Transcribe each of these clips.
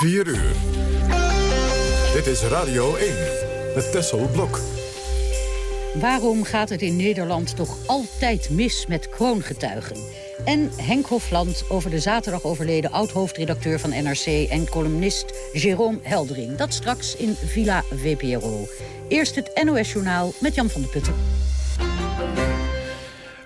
4 uur. Dit is Radio 1 met Tessel Blok. Waarom gaat het in Nederland toch altijd mis met kroongetuigen? En Henk Hofland over de zaterdag overleden oud-hoofdredacteur van NRC... en columnist Jérôme Heldering. Dat straks in Villa VPRO. Eerst het NOS-journaal met Jan van der Putten.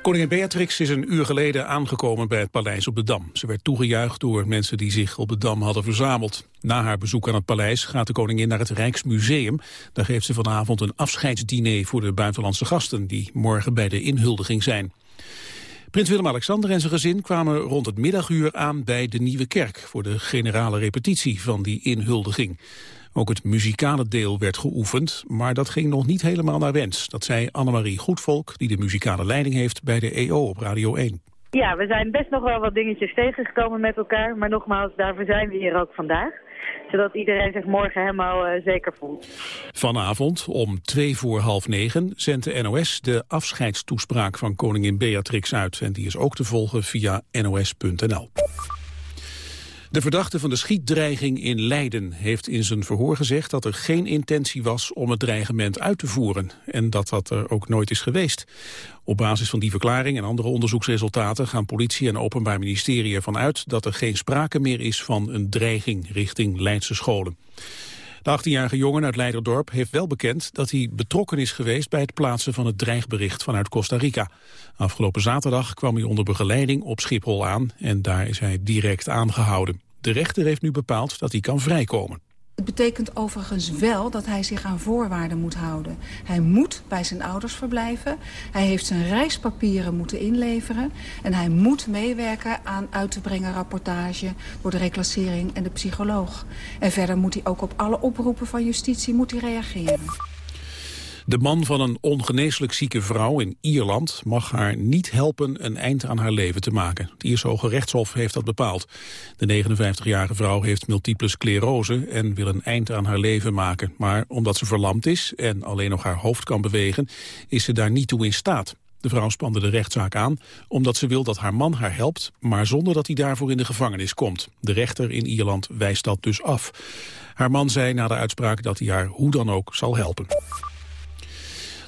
Koningin Beatrix is een uur geleden aangekomen bij het paleis op de Dam. Ze werd toegejuicht door mensen die zich op de Dam hadden verzameld. Na haar bezoek aan het paleis gaat de koningin naar het Rijksmuseum. Daar geeft ze vanavond een afscheidsdiner voor de buitenlandse gasten... die morgen bij de inhuldiging zijn. Prins Willem-Alexander en zijn gezin kwamen rond het middaguur aan bij de Nieuwe Kerk... voor de generale repetitie van die inhuldiging. Ook het muzikale deel werd geoefend, maar dat ging nog niet helemaal naar wens. Dat zei Annemarie Goedvolk, die de muzikale leiding heeft bij de EO op Radio 1. Ja, we zijn best nog wel wat dingetjes tegengekomen met elkaar. Maar nogmaals, daarvoor zijn we hier ook vandaag. Zodat iedereen zich morgen helemaal uh, zeker voelt. Vanavond om twee voor half negen zendt de NOS de afscheidstoespraak van koningin Beatrix uit. En die is ook te volgen via nos.nl. De verdachte van de schietdreiging in Leiden heeft in zijn verhoor gezegd dat er geen intentie was om het dreigement uit te voeren en dat dat er ook nooit is geweest. Op basis van die verklaring en andere onderzoeksresultaten gaan politie en openbaar ministerie ervan uit dat er geen sprake meer is van een dreiging richting Leidse scholen. De 18-jarige jongen uit Leiderdorp heeft wel bekend dat hij betrokken is geweest bij het plaatsen van het dreigbericht vanuit Costa Rica. Afgelopen zaterdag kwam hij onder begeleiding op Schiphol aan en daar is hij direct aangehouden. De rechter heeft nu bepaald dat hij kan vrijkomen. Het betekent overigens wel dat hij zich aan voorwaarden moet houden. Hij moet bij zijn ouders verblijven. Hij heeft zijn reispapieren moeten inleveren. En hij moet meewerken aan uit te brengen rapportage... door de reclassering en de psycholoog. En verder moet hij ook op alle oproepen van justitie moet hij reageren. De man van een ongeneeslijk zieke vrouw in Ierland mag haar niet helpen een eind aan haar leven te maken. Het Ierse Hoge Rechtshof heeft dat bepaald. De 59-jarige vrouw heeft multiple sclerose en wil een eind aan haar leven maken. Maar omdat ze verlamd is en alleen nog haar hoofd kan bewegen, is ze daar niet toe in staat. De vrouw spande de rechtszaak aan omdat ze wil dat haar man haar helpt, maar zonder dat hij daarvoor in de gevangenis komt. De rechter in Ierland wijst dat dus af. Haar man zei na de uitspraak dat hij haar hoe dan ook zal helpen.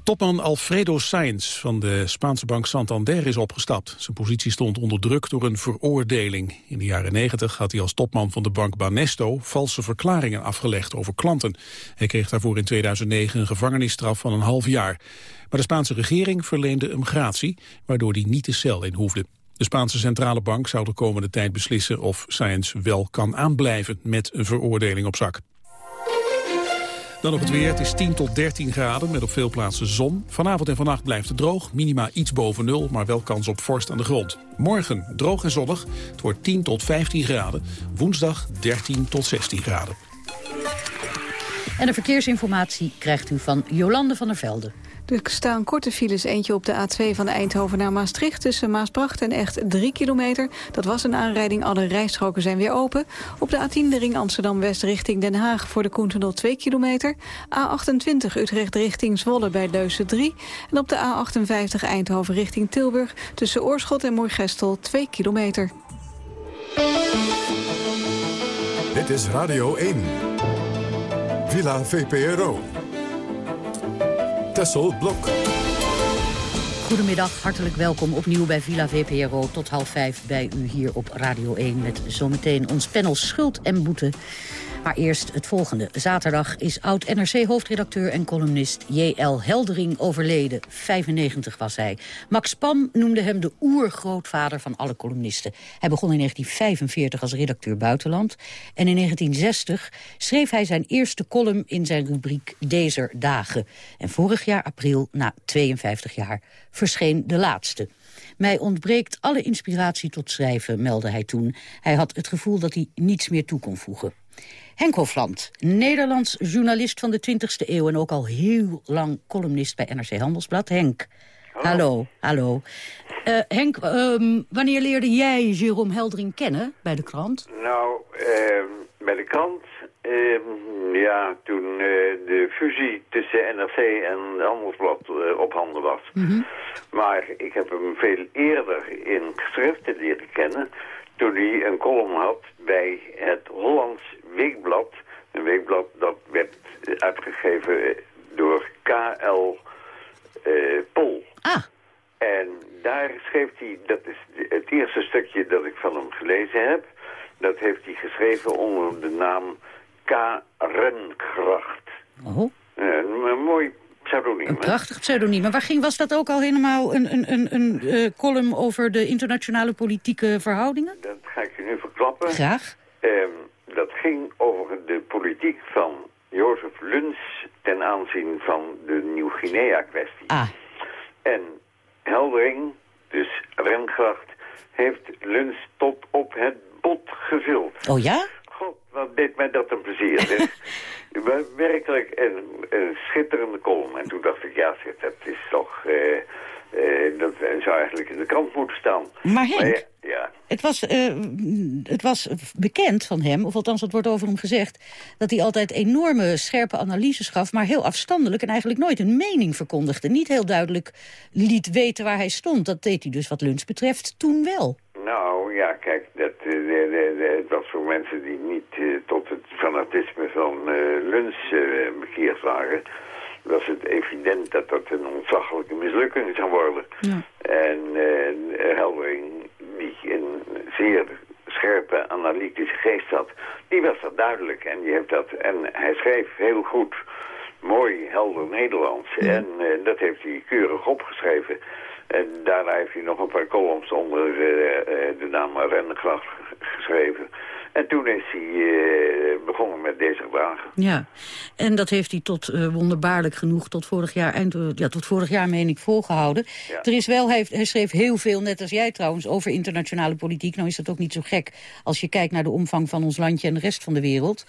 Topman Alfredo Sainz van de Spaanse bank Santander is opgestapt. Zijn positie stond onder druk door een veroordeling. In de jaren 90 had hij als topman van de bank Banesto valse verklaringen afgelegd over klanten. Hij kreeg daarvoor in 2009 een gevangenisstraf van een half jaar. Maar de Spaanse regering verleende hem gratie, waardoor hij niet de cel in hoefde. De Spaanse Centrale Bank zou de komende tijd beslissen of Sainz wel kan aanblijven met een veroordeling op zak. Dan nog het weer. Het is 10 tot 13 graden met op veel plaatsen zon. Vanavond en vannacht blijft het droog. Minima iets boven nul, maar wel kans op vorst aan de grond. Morgen droog en zonnig. Het wordt 10 tot 15 graden. Woensdag 13 tot 16 graden. En de verkeersinformatie krijgt u van Jolande van der Velde. Er staan korte files, eentje op de A2 van Eindhoven naar Maastricht... tussen Maasbracht en Echt 3 kilometer. Dat was een aanrijding, alle rijstroken zijn weer open. Op de A10 de ring Amsterdam-West richting Den Haag... voor de Koentunnel 2 kilometer. A28 Utrecht richting Zwolle bij Leusen 3. En op de A58 Eindhoven richting Tilburg... tussen Oorschot en Moorgestel 2 kilometer. Dit is Radio 1. Villa VPRO. Tessel Blok. Goedemiddag, hartelijk welkom opnieuw bij Villa VPRO. Tot half vijf bij u hier op Radio 1 met zometeen ons panel Schuld en Boete. Maar eerst het volgende. Zaterdag is oud-NRC-hoofdredacteur en columnist J.L. Heldering overleden. 95 was hij. Max Pam noemde hem de oergrootvader van alle columnisten. Hij begon in 1945 als redacteur buitenland. En in 1960 schreef hij zijn eerste column in zijn rubriek Dezer Dagen. En vorig jaar april, na 52 jaar, verscheen de laatste. Mij ontbreekt alle inspiratie tot schrijven, meldde hij toen. Hij had het gevoel dat hij niets meer toe kon voegen. Henk Hofland, Nederlands journalist van de 20e eeuw... en ook al heel lang columnist bij NRC Handelsblad. Henk, hallo, hallo. Uh, Henk, um, wanneer leerde jij Jérôme Heldering kennen bij de krant? Nou, uh, bij de krant... Uh, ja, toen uh, de fusie tussen NRC en Handelsblad uh, op handen was. Mm -hmm. Maar ik heb hem veel eerder in geschriften leren kennen... toen hij een column had bij het Hollands weekblad. Een weekblad dat werd eh, uitgegeven eh, door K.L. Uh, eh, Pol. Ah. En daar schreef hij, dat is het eerste stukje dat ik van hem gelezen heb... dat heeft hij geschreven onder de naam K. Renkracht. Oh. Een mooi pseudoniem. Een prachtig pseudoniem. Maar waar ging, was dat ook al helemaal een, een, een, een column over de internationale politieke verhoudingen? Dat ga ik je nu verklappen. Graag. Um, dat ging over de politiek van Jozef Luns ten aanzien van de Nieuw-Guinea-kwestie. Ah. En Heldering, dus Rengracht, heeft Luns tot op het bot gevuld. Oh ja? God, wat deed mij dat een plezier. werkelijk een, een, schitterende column. En toen dacht ik, ja, dat is toch... Uh, uh, dat zou eigenlijk in de krant moeten staan. Maar Henk, maar ja, Het, was, uh, het was bekend van hem, of althans het wordt over hem gezegd... dat hij altijd enorme scherpe analyses gaf... maar heel afstandelijk en eigenlijk nooit een mening verkondigde. Niet heel duidelijk liet weten waar hij stond. Dat deed hij dus wat Luns betreft toen wel. Nou ja, kijk, dat, de, de, de, het was voor mensen die niet uh, tot het fanatisme van Luns bekeerd waren... was het evident dat dat een ontzaglijke mislukking zou worden. Ja. En Heldering, die een zeer scherpe analytische geest had, die was dat duidelijk. En, die heeft dat, en hij schreef heel goed, mooi, helder Nederlands. Ja. En dat heeft hij keurig opgeschreven... En daarna heeft hij nog een paar columns onder uh, de naam Rennegracht geschreven. En toen is hij uh, begonnen met deze vragen. Ja, en dat heeft hij tot uh, wonderbaarlijk genoeg tot vorig jaar, eind, ja, tot vorig jaar meen ik, volgehouden. Ja. Er is wel, hij, hij schreef heel veel, net als jij trouwens, over internationale politiek. Nou is dat ook niet zo gek als je kijkt naar de omvang van ons landje en de rest van de wereld.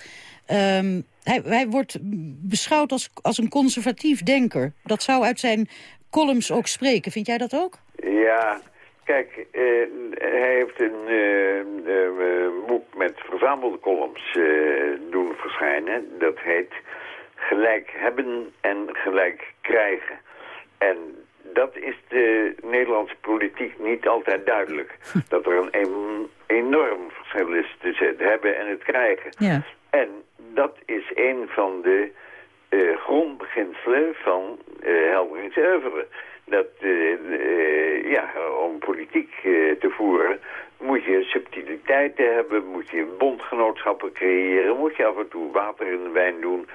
Um, hij, hij wordt beschouwd als, als een conservatief denker. Dat zou uit zijn columns ook spreken. Vind jij dat ook? Ja, kijk, uh, hij heeft een uh, uh, boek met verzamelde columns doen verschijnen. Dat heet Gelijk hebben en gelijk krijgen. En dat is de Nederlandse politiek niet altijd duidelijk. dat er een, een enorm verschil is tussen het hebben en het krijgen. Ja. En dat is een van de grondbeginselen van uh, oeuvre. Dat, uh, ja, om politiek te voeren moet je subtiliteiten hebben, moet je bondgenootschappen creëren, moet je af en toe water in de wijn doen.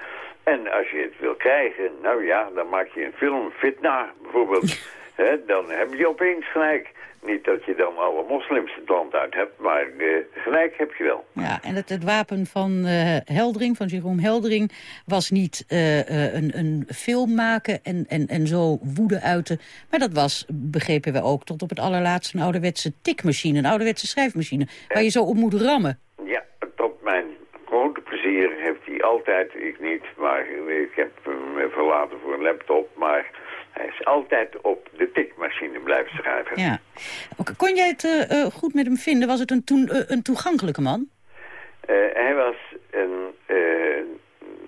En als je het wil krijgen, nou ja, dan maak je een film, Fitna bijvoorbeeld. He, dan heb je opeens gelijk. Niet dat je dan alle moslims het land uit hebt, maar uh, gelijk heb je wel. Ja, en het, het wapen van uh, Heldering, van Jeroen Heldering... was niet uh, een, een film maken en, en, en zo woede uiten. Maar dat was, begrepen we ook, tot op het allerlaatste... een ouderwetse tikmachine, een ouderwetse schrijfmachine... waar je zo op moet rammen. Ja, tot mijn grote plezier heeft hij altijd, ik niet... maar ik heb hem verlaten voor een laptop, maar... Hij is altijd op de tikmachine blijven schrijven. Ja. Kon jij het uh, goed met hem vinden? Was het een, to uh, een toegankelijke man? Uh, hij was een,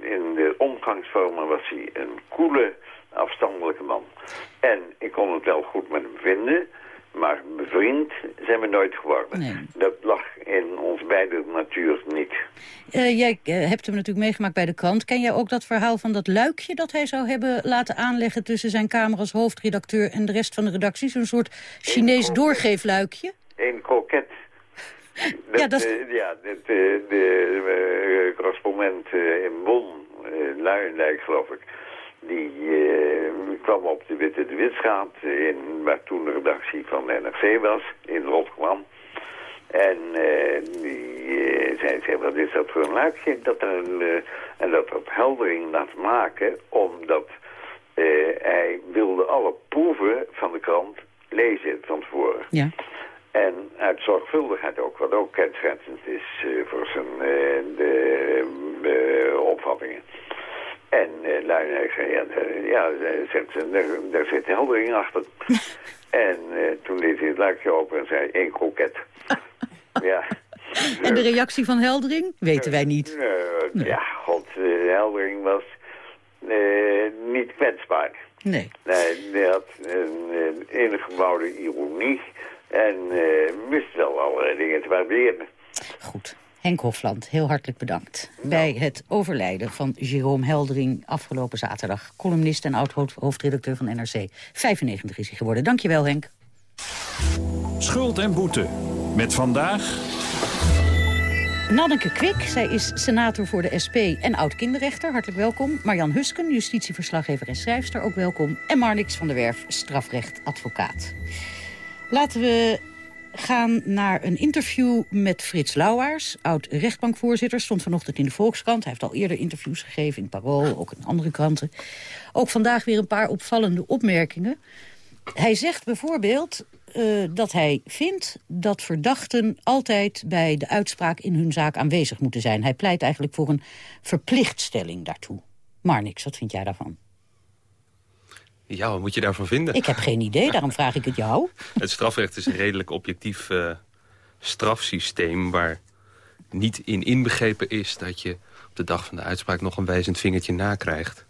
in de omgangsvormen was hij een koele, afstandelijke man. En ik kon het wel goed met hem vinden, maar bevriend zijn we nooit geworden. Nee. Dat lag in ons beide natuur niet. Uh, jij uh, hebt hem natuurlijk meegemaakt bij de krant. Ken jij ook dat verhaal van dat luikje dat hij zou hebben laten aanleggen... tussen zijn kamer als hoofdredacteur en de rest van de redactie? Zo'n soort Chinees doorgeefluikje? Een kroket. Dat, ja, dat... Uh, ja, de, de, de correspondent in Bonn, uh, Luijendijk geloof ik... die kwam op de Witte de Witstraat... In, waar toen de redactie van de NRC was, in Rotterdam... En uh, die uh, zei, zei, wat is dat voor een luikje? Dat een, uh, en dat op heldering laat maken, omdat hij wilde alle proeven van de krant lezen van tevoren. Ja. En uit zorgvuldigheid ook, wat ook kenschetsend is voor zijn de, opvattingen. En uh, Luijendijk zei, ja, ja zegt, daar, daar zit heldering achter. en toen deed hij het luikje open en zei, één kroket. Ja. En de reactie van Heldering? Weten wij niet. Uh, nee. Ja, god, uh, Heldering was uh, niet kwetsbaar. Nee. Nee, hij had een, een ingebouwde ironie en wist wel allerlei dingen te waarderen. Goed. Henk Hofland, heel hartelijk bedankt. Nou. Bij het overlijden van Jerome Heldering afgelopen zaterdag. Columnist en oud-hoofdredacteur van NRC. 95 is hij geworden. Dankjewel, Henk. Schuld en boete. Met vandaag... Nanneke Kwik, zij is senator voor de SP en oud-kinderrechter. Hartelijk welkom. Marjan Husken, justitieverslaggever en schrijfster, ook welkom. En Marnix van der Werf, strafrechtadvocaat. Laten we gaan naar een interview met Frits Lauwaars, oud-rechtbankvoorzitter. Stond vanochtend in de Volkskrant. Hij heeft al eerder interviews gegeven in Parool, ook in andere kranten. Ook vandaag weer een paar opvallende opmerkingen. Hij zegt bijvoorbeeld uh, dat hij vindt dat verdachten altijd bij de uitspraak in hun zaak aanwezig moeten zijn. Hij pleit eigenlijk voor een verplichtstelling daartoe. Marnix, wat vind jij daarvan? Ja, wat moet je daarvan vinden? Ik heb geen idee, daarom vraag ik het jou. Het strafrecht is een redelijk objectief uh, strafsysteem... waar niet in inbegrepen is dat je op de dag van de uitspraak... nog een wijzend vingertje nakrijgt.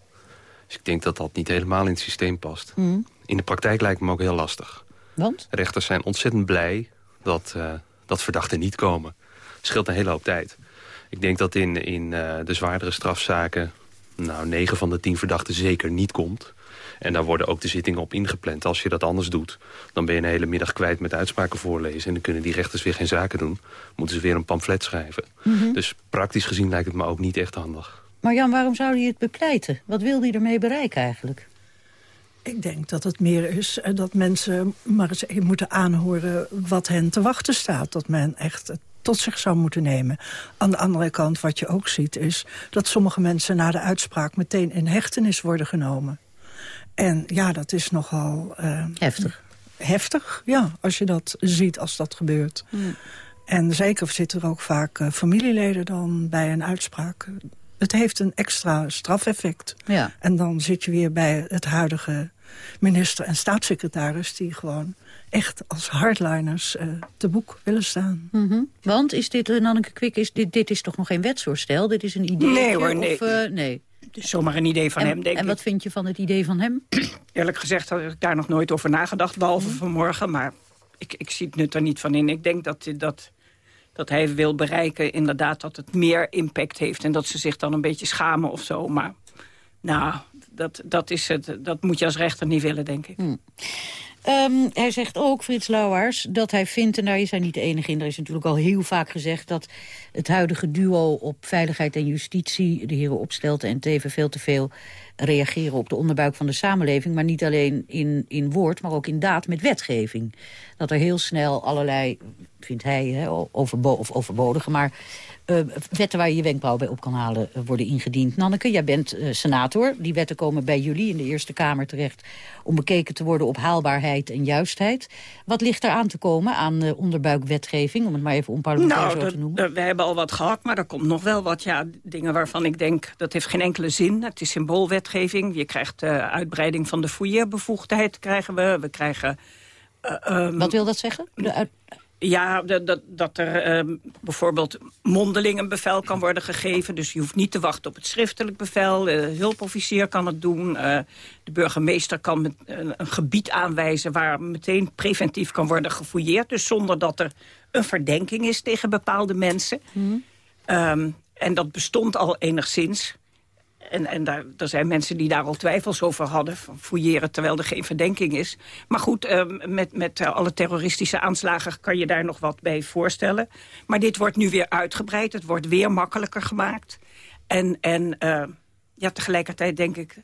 Dus ik denk dat dat niet helemaal in het systeem past. Mm. In de praktijk lijkt me ook heel lastig. Want? Rechters zijn ontzettend blij dat, uh, dat verdachten niet komen. Scheelt een hele hoop tijd. Ik denk dat in, in uh, de zwaardere strafzaken... nou, 9 van de 10 verdachten zeker niet komt. En daar worden ook de zittingen op ingepland. Als je dat anders doet, dan ben je een hele middag kwijt met uitspraken voorlezen. En dan kunnen die rechters weer geen zaken doen. Moeten ze weer een pamflet schrijven. Mm -hmm. Dus praktisch gezien lijkt het me ook niet echt handig. Maar Jan, waarom zou hij het bepleiten? Wat wil hij ermee bereiken eigenlijk? Ik denk dat het meer is dat mensen maar eens moeten aanhoren wat hen te wachten staat. Dat men echt tot zich zou moeten nemen. Aan de andere kant, wat je ook ziet, is dat sommige mensen na de uitspraak meteen in hechtenis worden genomen. En ja, dat is nogal... Uh, heftig. Heftig, ja, als je dat ziet als dat gebeurt. Mm. En zeker zitten er ook vaak uh, familieleden dan bij een uitspraak. Het heeft een extra strafeffect. Ja. En dan zit je weer bij het huidige minister en staatssecretaris... die gewoon echt als hardliners uh, te boek willen staan. Mm -hmm. Want is dit, Nanneke Kwik, is dit, dit is toch nog geen wetsvoorstel? Dit is een idee? Nee hoor, nee. Of, uh, nee. Is zomaar een idee van en, hem, denk en ik. wat vind je van het idee van hem? Eerlijk gezegd had ik daar nog nooit over nagedacht, behalve mm. vanmorgen. Maar ik, ik zie het nut er niet van in. Ik denk dat, dat, dat hij wil bereiken inderdaad dat het meer impact heeft. En dat ze zich dan een beetje schamen of zo. Maar nou, dat, dat, is het, dat moet je als rechter niet willen, denk ik. Mm. Um, hij zegt ook, Frits Lauwaars, dat hij vindt... en daar is hij niet de enige in, er is natuurlijk al heel vaak gezegd... dat het huidige duo op veiligheid en justitie... de heren Opstelten en Teven veel te veel reageren op de onderbuik van de samenleving... maar niet alleen in, in woord, maar ook in daad met wetgeving. Dat er heel snel allerlei, vindt hij, hè, overbodige... maar uh, wetten waar je je wenkbrauw bij op kan halen uh, worden ingediend. Nanneke, jij bent uh, senator. Die wetten komen bij jullie in de Eerste Kamer terecht... om bekeken te worden op haalbaarheid en juistheid. Wat ligt er aan te komen aan onderbuikwetgeving... om het maar even onparlementair nou, zo te noemen? We hebben al wat gehad, maar er komt nog wel wat ja, dingen waarvan ik denk... dat heeft geen enkele zin. Het is symboolwetgeving. Je krijgt uitbreiding van de fouilleerbevoegdheid. Krijgen we. we krijgen, um, wat wil dat zeggen? De uit ja, dat, dat er uh, bijvoorbeeld mondeling een bevel kan worden gegeven. Dus je hoeft niet te wachten op het schriftelijk bevel. De hulpofficier kan het doen. Uh, de burgemeester kan met, een gebied aanwijzen... waar meteen preventief kan worden gefouilleerd. Dus zonder dat er een verdenking is tegen bepaalde mensen. Mm. Um, en dat bestond al enigszins... En, en daar, er zijn mensen die daar al twijfels over hadden. Van fouilleren terwijl er geen verdenking is. Maar goed, uh, met, met uh, alle terroristische aanslagen kan je daar nog wat bij voorstellen. Maar dit wordt nu weer uitgebreid. Het wordt weer makkelijker gemaakt. En, en uh, ja, tegelijkertijd denk ik...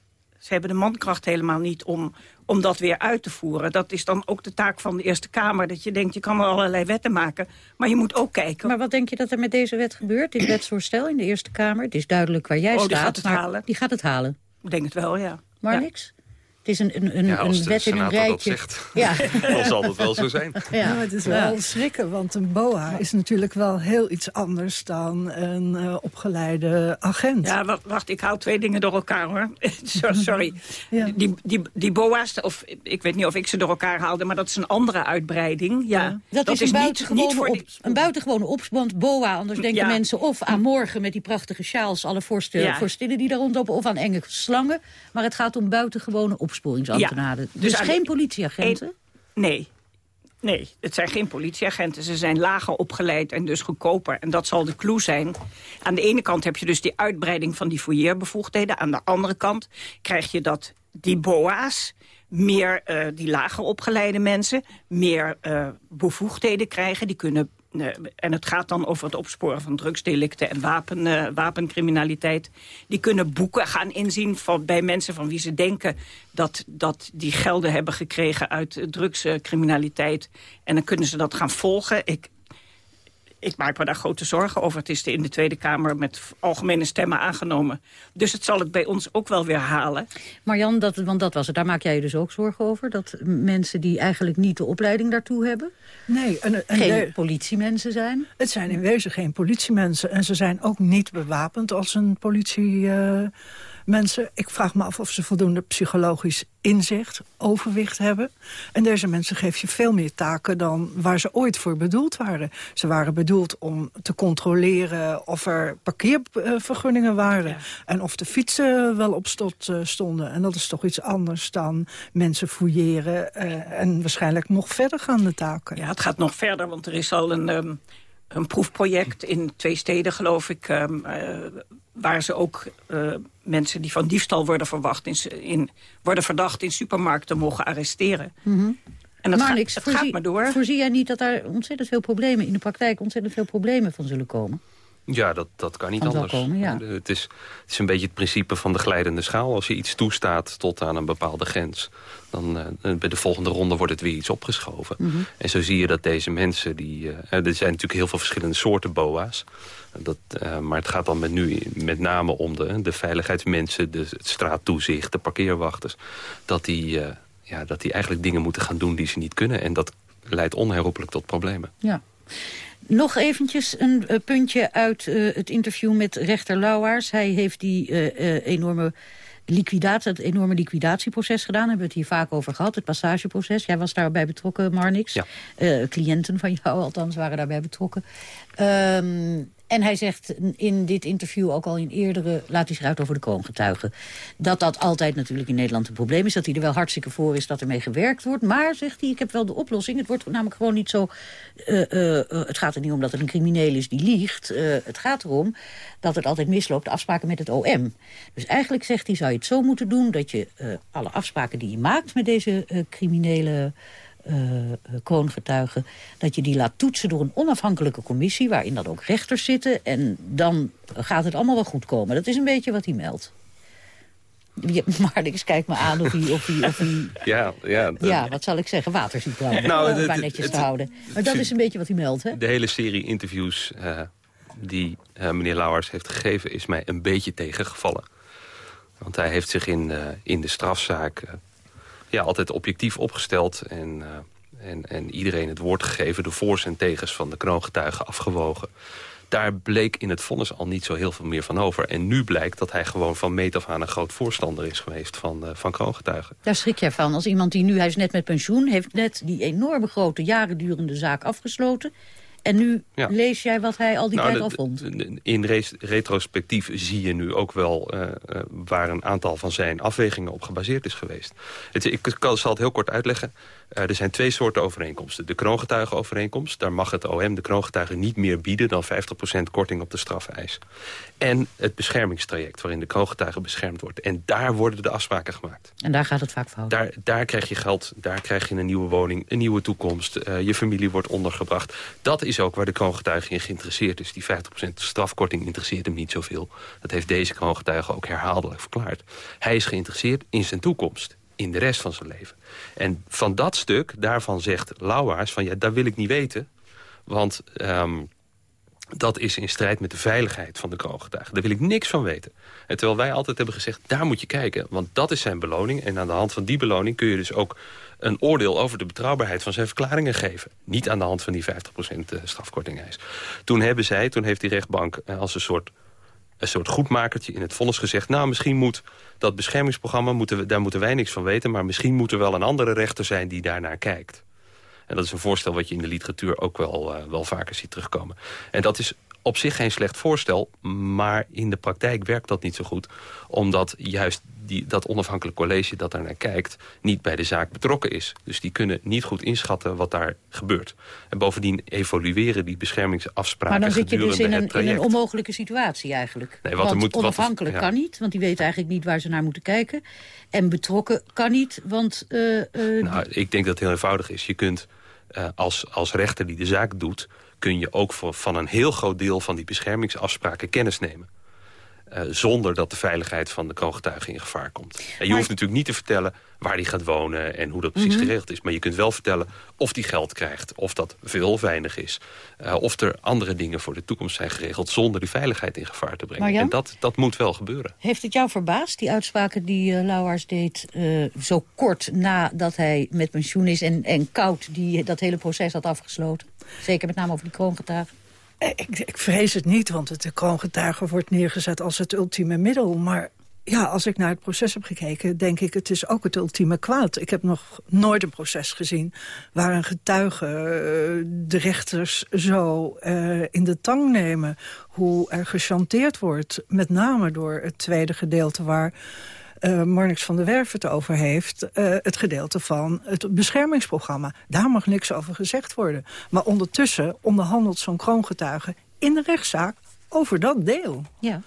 Ze hebben de mankracht helemaal niet om, om dat weer uit te voeren. Dat is dan ook de taak van de Eerste Kamer. Dat je denkt, je kan wel allerlei wetten maken. Maar je moet ook kijken. Maar wat denk je dat er met deze wet gebeurt? Dit wetsvoorstel in de Eerste Kamer? Het is duidelijk waar jij oh, staat. Die gaat het halen. Die gaat het halen. Ik denk het wel, ja. Maar ja. niks? Het is een, een, een, ja, een wet in een rijtje. Dat zegt, ja. dan zal het wel zo zijn. Ja, maar het is wel ja. schrikken, want een boa is natuurlijk wel heel iets anders dan een uh, opgeleide agent. Ja, wacht, ik hou twee dingen door elkaar hoor. Sorry. Ja. Die, die, die boa's, of ik weet niet of ik ze door elkaar haalde, maar dat is een andere uitbreiding. Ja, dat, dat, is, een, buitengewone niet, niet op, die... een buitengewone opspand boa. Anders denken mensen of aan morgen met die prachtige sjaals, alle vorstillen die daar rondlopen, of aan enge slangen. Maar het gaat om buitengewone opsporingsambtenaren. Ja, dus, dus geen politieagenten? Een, nee. Nee, het zijn geen politieagenten. Ze zijn lager opgeleid en dus goedkoper. En dat zal de clue zijn. Aan de ene kant heb je dus die uitbreiding van die fouilleerbevoegdheden. Aan de andere kant krijg je dat die boa's meer uh, die lager opgeleide mensen... meer uh, bevoegdheden krijgen. Die kunnen en het gaat dan over het opsporen van drugsdelicten en wapen, uh, wapencriminaliteit. Die kunnen boeken gaan inzien van, bij mensen van wie ze denken dat, dat die gelden hebben gekregen uit drugscriminaliteit. en dan kunnen ze dat gaan volgen. Ik, ik maak me daar grote zorgen over. Het is in de Tweede Kamer met algemene stemmen aangenomen. Dus het zal het bij ons ook wel weer halen. Marjan, dat, want dat was het. Daar maak jij je dus ook zorgen over? Dat mensen die eigenlijk niet de opleiding daartoe hebben... Nee, en, en geen politiemensen zijn? Het zijn in wezen geen politiemensen. En ze zijn ook niet bewapend als een politie... Uh, mensen. Ik vraag me af of ze voldoende psychologisch inzicht, overwicht hebben. En deze mensen geef je veel meer taken dan waar ze ooit voor bedoeld waren. Ze waren bedoeld om te controleren of er parkeervergunningen waren... en of de fietsen wel op stot eh, stonden. En dat is toch iets anders dan mensen fouilleren... Uh, en waarschijnlijk nog verder gaan de taken. Ja, het gaat nog verder, want er is al een... Um een proefproject in twee steden, geloof ik... Um, uh, waar ze ook uh, mensen die van diefstal worden, verwacht in, in, worden verdacht in supermarkten mogen arresteren. Mm -hmm. En dat, maar gaat, niks, voorzie, gaat maar door. Voorzie jij niet dat daar ontzettend veel problemen in de praktijk ontzettend veel problemen van zullen komen? Ja, dat, dat kan niet anders. Komen, ja. het, is, het is een beetje het principe van de glijdende schaal. Als je iets toestaat tot aan een bepaalde grens... dan uh, bij de volgende ronde wordt het weer iets opgeschoven. Mm -hmm. En zo zie je dat deze mensen... die uh, Er zijn natuurlijk heel veel verschillende soorten boa's. Dat, uh, maar het gaat dan met nu met name om de, de veiligheidsmensen... De, het straattoezicht, de parkeerwachters... dat die, ja, dat die eigenlijk dingen moeten gaan doen die ze niet kunnen. En dat leidt onherroepelijk tot problemen. Ja. Nog eventjes een uh, puntje uit het interview met rechter Lauwaars. Hij heeft die enorme liquidatie, het enorme liquidatieproces gedaan. Hebben we het hier vaak over gehad, het passageproces. Jij was daarbij betrokken, Marnix. Ja. cliënten van jou althans waren daarbij betrokken. Um, en hij zegt in dit interview, ook al in eerdere... laat hij zich uit over de kroongetuigen... dat dat altijd natuurlijk in Nederland een probleem is. Dat hij er wel hartstikke voor is dat ermee gewerkt wordt. Maar, zegt hij, ik heb wel de oplossing. Het wordt namelijk gewoon niet zo... Uh, uh, het gaat er niet om dat er een crimineel is die liegt. Uh, het gaat erom dat het altijd misloopt, de afspraken met het OM. Dus eigenlijk, zegt hij, zou je het zo moeten doen... dat je alle afspraken die je maakt met deze criminele kroongetuigen... dat je die laat toetsen door een onafhankelijke commissie... waarin dan ook rechters zitten. En dan gaat het allemaal wel goed komen. Dat is een beetje wat hij meldt. Marnix kijkt me aan of hij... Of hij, of hij ja, ja, ja, wat zal ik zeggen? Water ziet wel. Nou, het, netjes te houden. Maar dat is een beetje wat hij meldt, hè? De hele serie interviews uh, die uh, meneer Lauwers heeft gegeven... is mij een beetje tegengevallen. Want hij heeft zich in, uh, in de strafzaak ja, altijd objectief opgesteld. En, uh, en, en iedereen het woord gegeven. De voor's en tegens van de kroongetuigen afgewogen. Daar bleek in het vonnis al niet zo heel veel meer van over. En nu blijkt dat hij gewoon van meet af aan een groot voorstander is geweest van, uh, van kroongetuigen. Daar schrik jij van. Als iemand die nu, hij is net met pensioen, heeft net die enorme grote jaren durende zaak afgesloten. En nu lees jij wat hij al die nou, tijd al vond. In retrospectief zie je nu ook wel uh, waar een aantal van zijn afwegingen op gebaseerd is geweest. Het, ik zal het heel kort uitleggen. Uh, er zijn twee soorten overeenkomsten. De kroongetuigenovereenkomst, daar mag het OM de kroongetuigen niet meer bieden dan 50% korting op de strafeis. En het beschermingstraject waarin de kroongetuige beschermd wordt. En daar worden de afspraken gemaakt. En daar gaat het vaak fout. Daar, daar krijg je geld, daar krijg je een nieuwe woning, een nieuwe toekomst. Uh, je familie wordt ondergebracht. Dat is ook waar de kroongetuige in geïnteresseerd is. Die 50% strafkorting interesseert hem niet zoveel. Dat heeft deze kroongetuige ook herhaaldelijk verklaard. Hij is geïnteresseerd in zijn toekomst in de rest van zijn leven. En van dat stuk, daarvan zegt Lauwaars van ja, dat wil ik niet weten. Want um, dat is in strijd met de veiligheid van de kroongetuige. Daar wil ik niks van weten. En terwijl wij altijd hebben gezegd, daar moet je kijken. Want dat is zijn beloning. En aan de hand van die beloning kun je dus ook een oordeel over de betrouwbaarheid van zijn verklaringen geven. Niet aan de hand van die 50% eh, strafkorting eis. Toen hebben zij, toen heeft die rechtbank eh, als een soort een soort goedmakertje in het vonnis gezegd... nou, misschien moet dat beschermingsprogramma, moeten we, daar moeten wij niks van weten... maar misschien moet er wel een andere rechter zijn die daarnaar kijkt. En dat is een voorstel wat je in de literatuur ook wel, uh, wel vaker ziet terugkomen. En dat is op zich geen slecht voorstel, maar in de praktijk werkt dat niet zo goed. Omdat juist die, dat onafhankelijk college dat daar naar kijkt... niet bij de zaak betrokken is. Dus die kunnen niet goed inschatten wat daar gebeurt. En bovendien evolueren die beschermingsafspraken Maar dan zit je dus in een, in een onmogelijke situatie eigenlijk. Nee, wat want er moet, onafhankelijk wat, ja. kan niet, want die weten eigenlijk niet waar ze naar moeten kijken. En betrokken kan niet, want... Uh, uh, nou, ik denk dat het heel eenvoudig is. Je kunt uh, als, als rechter die de zaak doet... kun je ook voor, van een heel groot deel van die beschermingsafspraken kennis nemen. Uh, zonder dat de veiligheid van de kroongetuige in gevaar komt. En je hoeft natuurlijk niet te vertellen waar die gaat wonen en hoe dat precies mhm. geregeld is. Maar je kunt wel vertellen of die geld krijgt, of dat veel of weinig is. Uh, of er andere dingen voor de toekomst zijn geregeld zonder die veiligheid in gevaar te brengen. en dat, dat moet wel gebeuren. Heeft het jou verbaasd, die uitspraken die uh, Lauwers deed... Uh, zo kort nadat hij met pensioen is en, en koud die, dat hele proces had afgesloten? Zeker met name over die kroongetuigen. Ik, ik vrees het niet, want het kroongetuige wordt neergezet als het ultieme middel. Maar ja, als ik naar het proces heb gekeken, denk ik... het is ook het ultieme kwaad. Ik heb nog nooit een proces gezien waar een getuige uh, de rechters zo uh, in de tang nemen. Hoe er gechanteerd wordt, met name door het tweede gedeelte... waar uh, Marnix van der Werf het over heeft... Uh, het gedeelte van het beschermingsprogramma. Daar mag niks over gezegd worden. Maar ondertussen onderhandelt zo'n kroongetuige in de rechtszaak over dat deel. Ja.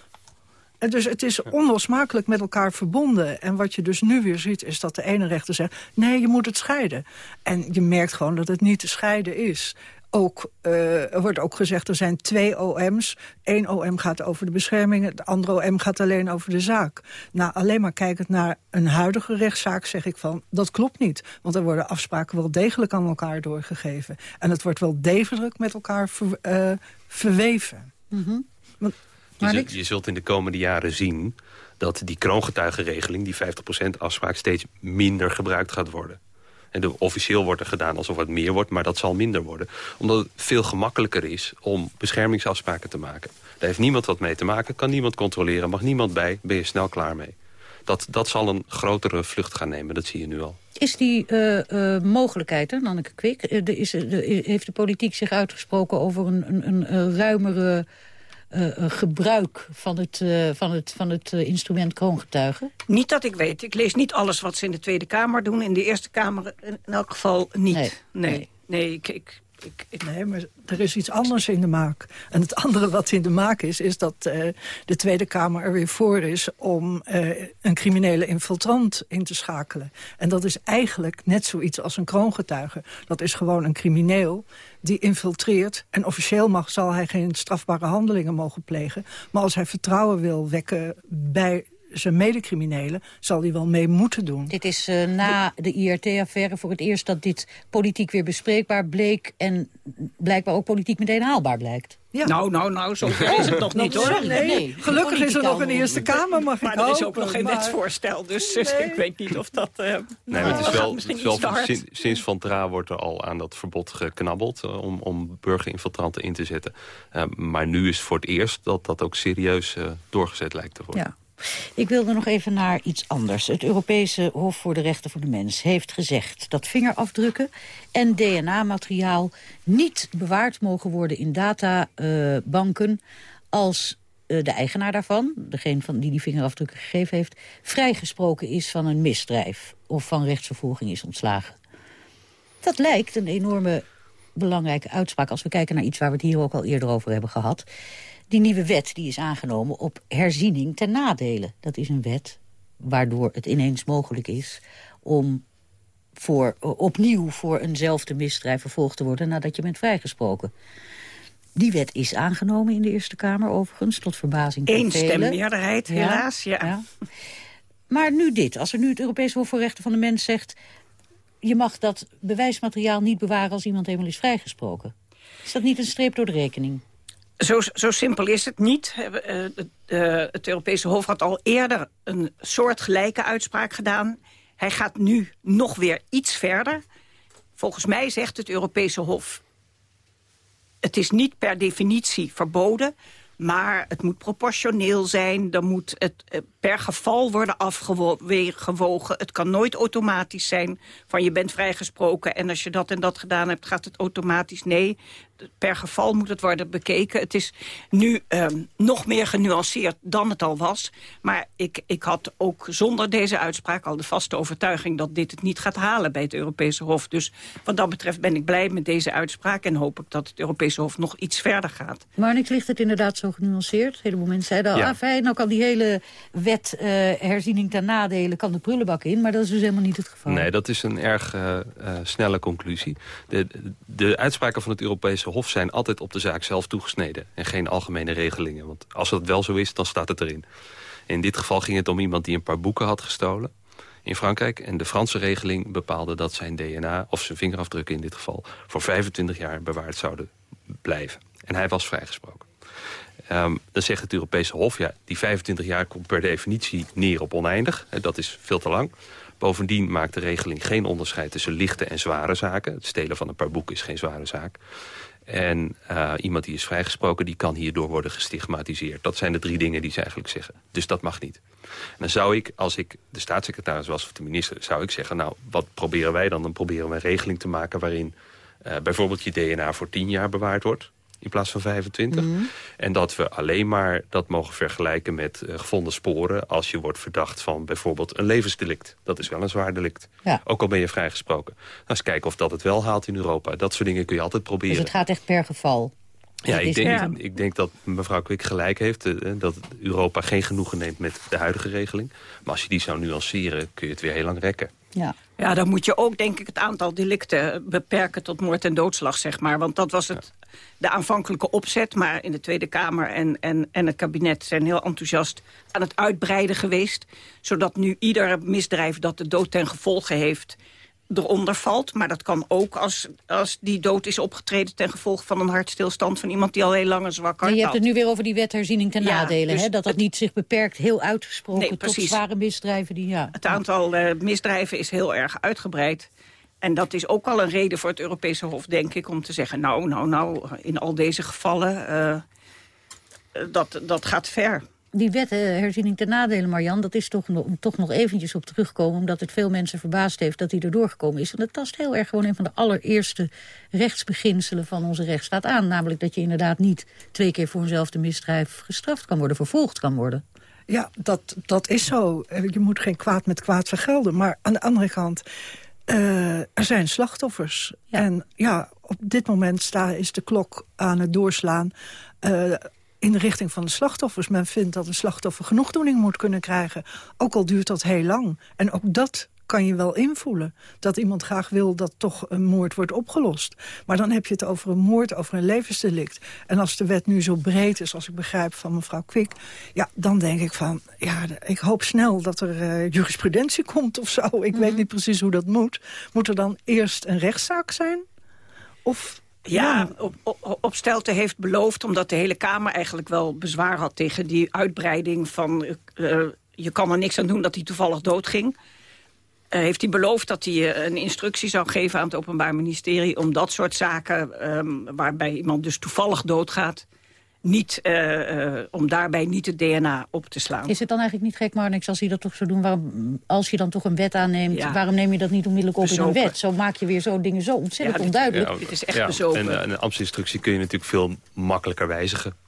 En dus het is onlosmakelijk met elkaar verbonden. En wat je dus nu weer ziet, is dat de ene rechter zegt... nee, je moet het scheiden. En je merkt gewoon dat het niet te scheiden is. Ook, uh, er wordt ook gezegd, er zijn twee OM's. Eén OM gaat over de bescherming, het andere OM gaat alleen over de zaak. Nou, alleen maar kijkend naar een huidige rechtszaak zeg ik van... dat klopt niet, want er worden afspraken wel degelijk aan elkaar doorgegeven. En het wordt wel degelijk met elkaar ver, uh, verweven. Mm -hmm. want, je, zult, je zult in de komende jaren zien dat die kroongetuigenregeling, die 50% afspraak, steeds minder gebruikt gaat worden. En de, officieel wordt er gedaan alsof het meer wordt, maar dat zal minder worden. Omdat het veel gemakkelijker is om beschermingsafspraken te maken. Daar heeft niemand wat mee te maken, kan niemand controleren, mag niemand bij, ben je snel klaar mee. Dat, dat zal een grotere vlucht gaan nemen, dat zie je nu al. Is die uh, uh, mogelijkheid, hè, Nanneke Kwik, uh, de, is, heeft de politiek zich uitgesproken over een, een, een ruimere uh, gebruik van het, uh, van het, van het uh, instrument kroongetuigen? Niet dat ik weet. Ik lees niet alles wat ze in de Tweede Kamer doen. In de Eerste Kamer in elk geval niet. Nee, nee, nee. nee ik, ik, ik, Nee, maar er is iets anders in de maak. En het andere wat in de maak is, is dat uh, de Tweede Kamer er weer voor is... om uh, een criminele infiltrant in te schakelen. En dat is eigenlijk net zoiets als een kroongetuige. Dat is gewoon een crimineel die infiltreert. En officieel mag, zal hij geen strafbare handelingen mogen plegen. Maar als hij vertrouwen wil wekken bij zijn medecriminelen zal hij wel mee moeten doen. Dit is uh, na de IRT-affaire voor het eerst dat dit politiek weer bespreekbaar bleek... en blijkbaar ook politiek meteen haalbaar blijkt. Ja. Nou, nou, nou, zo ver is het nog niet, hoor. Nee, nee. Gelukkig is er nog een Eerste Kamer, mag maar ik Maar er is ook nog geen wetsvoorstel, dus nee. ik weet niet of dat... Uh, nee, het is wel, het is wel sinds, sinds Van Tra wordt er al aan dat verbod geknabbeld... Uh, om, om burgerinfiltranten in te zetten. Uh, maar nu is het voor het eerst dat dat ook serieus doorgezet lijkt te worden. Ja. Ik wilde nog even naar iets anders. Het Europese Hof voor de Rechten van de Mens heeft gezegd... dat vingerafdrukken en DNA-materiaal niet bewaard mogen worden in databanken... Uh, als uh, de eigenaar daarvan, degene van die die vingerafdrukken gegeven heeft... vrijgesproken is van een misdrijf of van rechtsvervolging is ontslagen. Dat lijkt een enorme belangrijke uitspraak... als we kijken naar iets waar we het hier ook al eerder over hebben gehad die nieuwe wet die is aangenomen op herziening ten nadele. Dat is een wet waardoor het ineens mogelijk is om voor, opnieuw voor eenzelfde misdrijf vervolgd te worden nadat je bent vrijgesproken. Die wet is aangenomen in de Eerste Kamer overigens, tot verbazing van Eén stemmeerderheid, helaas, ja. ja. Maar nu dit, als er nu het Europese Hof voor Rechten van de Mens zegt... je mag dat bewijsmateriaal niet bewaren als iemand eenmaal is vrijgesproken. Is dat niet een streep door de rekening? Zo, zo simpel is het niet. Uh, uh, het Europese Hof had al eerder een soortgelijke uitspraak gedaan. Hij gaat nu nog weer iets verder. Volgens mij zegt het Europese Hof... het is niet per definitie verboden... Maar het moet proportioneel zijn. Dan moet het eh, per geval worden afgewogen. Het kan nooit automatisch zijn van je bent vrijgesproken... en als je dat en dat gedaan hebt, gaat het automatisch. Nee, per geval moet het worden bekeken. Het is nu ehm, nog meer genuanceerd dan het al was. Maar ik, ik had ook zonder deze uitspraak al de vaste overtuiging... dat dit het niet gaat halen bij het Europese Hof. Dus wat dat betreft ben ik blij met deze uitspraak... en hoop ik dat het Europese Hof nog iets verder gaat. Maar niks ligt het inderdaad zo genuanceerd. Een heleboel mensen zeiden al, ah fijn, nou kan die hele wet uh, herziening ten nadelen... kan de prullenbak in, maar dat is dus helemaal niet het geval. Nee, dat is een erg uh, uh, snelle conclusie. De, de uitspraken van het Europese Hof zijn altijd op de zaak zelf toegesneden... en geen algemene regelingen. Want als dat wel zo is, dan staat het erin. In dit geval ging het om iemand die een paar boeken had gestolen in Frankrijk. En de Franse regeling bepaalde dat zijn DNA, of zijn vingerafdrukken in dit geval... voor 25 jaar bewaard zouden blijven. En hij was vrijgesproken. Um, dan zegt het Europese Hof, ja, die 25 jaar komt per definitie neer op oneindig. Dat is veel te lang. Bovendien maakt de regeling geen onderscheid tussen lichte en zware zaken. Het stelen van een paar boeken is geen zware zaak. En uh, iemand die is vrijgesproken, die kan hierdoor worden gestigmatiseerd. Dat zijn de drie dingen die ze eigenlijk zeggen. Dus dat mag niet. En dan zou ik, als ik de staatssecretaris was of de minister... zou ik zeggen, nou, wat proberen wij dan? Dan proberen we een regeling te maken waarin... Uh, bijvoorbeeld je DNA voor tien jaar bewaard wordt in plaats van 25. Mhm. En dat we alleen maar dat mogen vergelijken met uh, gevonden sporen... als je wordt verdacht van bijvoorbeeld een levensdelict. Dat is wel een zwaar delict. Ja. Ook al ben je vrijgesproken. Nou, eens kijken of dat het wel haalt in Europa. Dat soort dingen kun je altijd proberen. Dus het gaat echt per geval? Ja, ik denk, ik denk dat mevrouw Kwik gelijk heeft. Uh, dat Europa geen genoegen neemt met de huidige regeling. Maar als je die zou nuanceren, kun je het weer heel lang rekken. Ja. ja, dan moet je ook denk ik het aantal delicten beperken tot moord en doodslag, zeg maar. Want dat was het de aanvankelijke opzet. Maar in de Tweede Kamer en, en, en het kabinet zijn heel enthousiast aan het uitbreiden geweest. Zodat nu ieder misdrijf dat de dood ten gevolge heeft eronder valt. Maar dat kan ook als, als die dood is opgetreden... ten gevolge van een hartstilstand van iemand die al heel lang een zwak hart Je hebt het nu weer over die wetherziening ten ja, nadelen. Dus hè? Dat dat niet zich beperkt, heel uitgesproken... Nee, tot zware misdrijven. Die, ja. Het aantal uh, misdrijven is heel erg uitgebreid. En dat is ook al een reden voor het Europese Hof, denk ik... om te zeggen, nou, nou, nou, in al deze gevallen... Uh, dat, dat gaat ver. Die wet, herziening ten nadele, Marjan, dat is toch, nog, toch nog eventjes op terugkomen... omdat het veel mensen verbaasd heeft dat die erdoor gekomen is. En dat tast heel erg gewoon een van de allereerste rechtsbeginselen van onze rechtsstaat aan. Namelijk dat je inderdaad niet twee keer voor eenzelfde misdrijf gestraft kan worden, vervolgd kan worden. Ja, dat, dat is zo. Je moet geen kwaad met kwaad vergelden. Maar aan de andere kant, uh, er zijn slachtoffers. En ja, op dit moment sta, is de klok aan het doorslaan... Uh, in de richting van de slachtoffers. Men vindt dat een slachtoffer genoegdoening moet kunnen krijgen. Ook al duurt dat heel lang. En ook dat kan je wel invoelen. Dat iemand graag wil dat toch een moord wordt opgelost. Maar dan heb je het over een moord, over een levensdelict. En als de wet nu zo breed is, als ik begrijp van mevrouw Kwik... ja, dan denk ik van, ja, ik hoop snel dat er uh, jurisprudentie komt of zo. Ik weet mhm. niet precies hoe dat moet. Moet er dan eerst een rechtszaak zijn? Of ja, op, op, Opstelten heeft beloofd, omdat de hele Kamer eigenlijk wel bezwaar had tegen die uitbreiding van... Uh, je kan er niks aan doen dat hij toevallig doodging. Uh, heeft hij beloofd dat hij uh, een instructie zou geven aan het Openbaar Ministerie... om dat soort zaken, um, waarbij iemand dus toevallig doodgaat niet, uh, om daarbij niet het DNA op te slaan. Is het dan eigenlijk niet gek, Marnix, als hij dat toch zo doen? Waarom, als je dan toch een wet aanneemt, waarom neem je dat niet onmiddellijk op in een wet? Zo maak je weer zo dingen zo ontzettend ja, onduidelijk. Ja, dit is echt bezopen. En, en een ambtsinstructie kun je natuurlijk veel makkelijker wijzigen.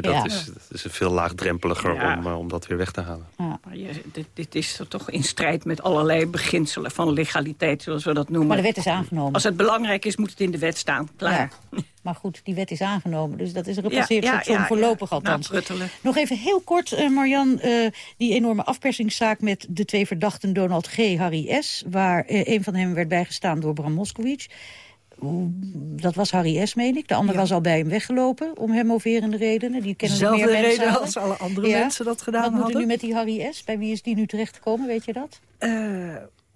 Dat, is, dat is veel laagdrempeliger om, uh, om dat weer weg te halen. Maar je, dit, dit, is toch in strijd met allerlei beginselen van legaliteit, zoals we dat noemen. Maar de wet is aangenomen. Als het belangrijk is, moet het in de wet staan. Klaar. Maar goed, die wet is aangenomen. Dus dat is gepasseerd ja, ja, voorlopig althans. Nou, Nog even heel kort, uh, Marian. Uh, die enorme afpersingszaak met de twee verdachten Donald G. Harry S. Waar uh, een van hen werd bijgestaan door Bram Moskowitz. Dat was Harry S., meen ik. De ander was al bij hem weggelopen, om hem moverende redenen. Die kennen Dezelfde meer reden hadden. als alle andere mensen dat gedaan hadden. Wat moet er nu met die Harry S.? Bij wie is die nu terechtgekomen, weet je dat?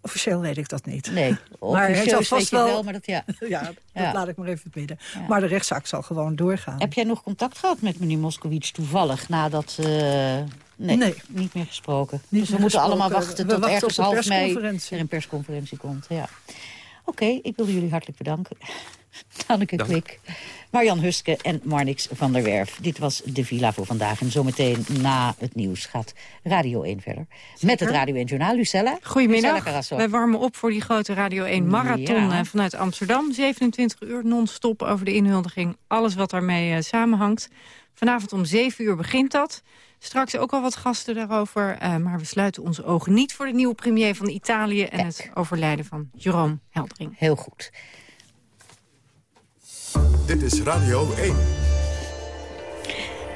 Officieel weet ik dat niet. Nee, maar zal vast wel, wel, maar dat, ja. ja, dat ja. laat ik maar even midden. Ja. Maar de rechtszaak zal gewoon doorgaan. Heb jij nog contact gehad met meneer Moskowitz toevallig nadat... Uh, nee, nee, niet meer gesproken. Niet dus we moeten allemaal wachten tot ergens half mei er een persconferentie komt. Ja. Oké, okay, ik wil jullie hartelijk bedanken. Anneke Kwik, Marjan Huske en Marnix van der Werf. Dit was de Villa voor vandaag. En zometeen na het nieuws gaat Radio 1 verder. Met het Radio 1 Journaal. Lucella. Goedemiddag. Wij warmen op voor die grote Radio 1 marathon eh, vanuit Amsterdam. 27 uur non-stop over de inhuldiging. Alles wat daarmee uh, samenhangt. Vanavond om 7 uur begint dat. Straks ook al wat gasten daarover. Uh, maar we sluiten onze ogen niet voor de nieuwe premier van Italië... en het overlijden van Jerome Heldering. Heel goed. Dit is Radio 1.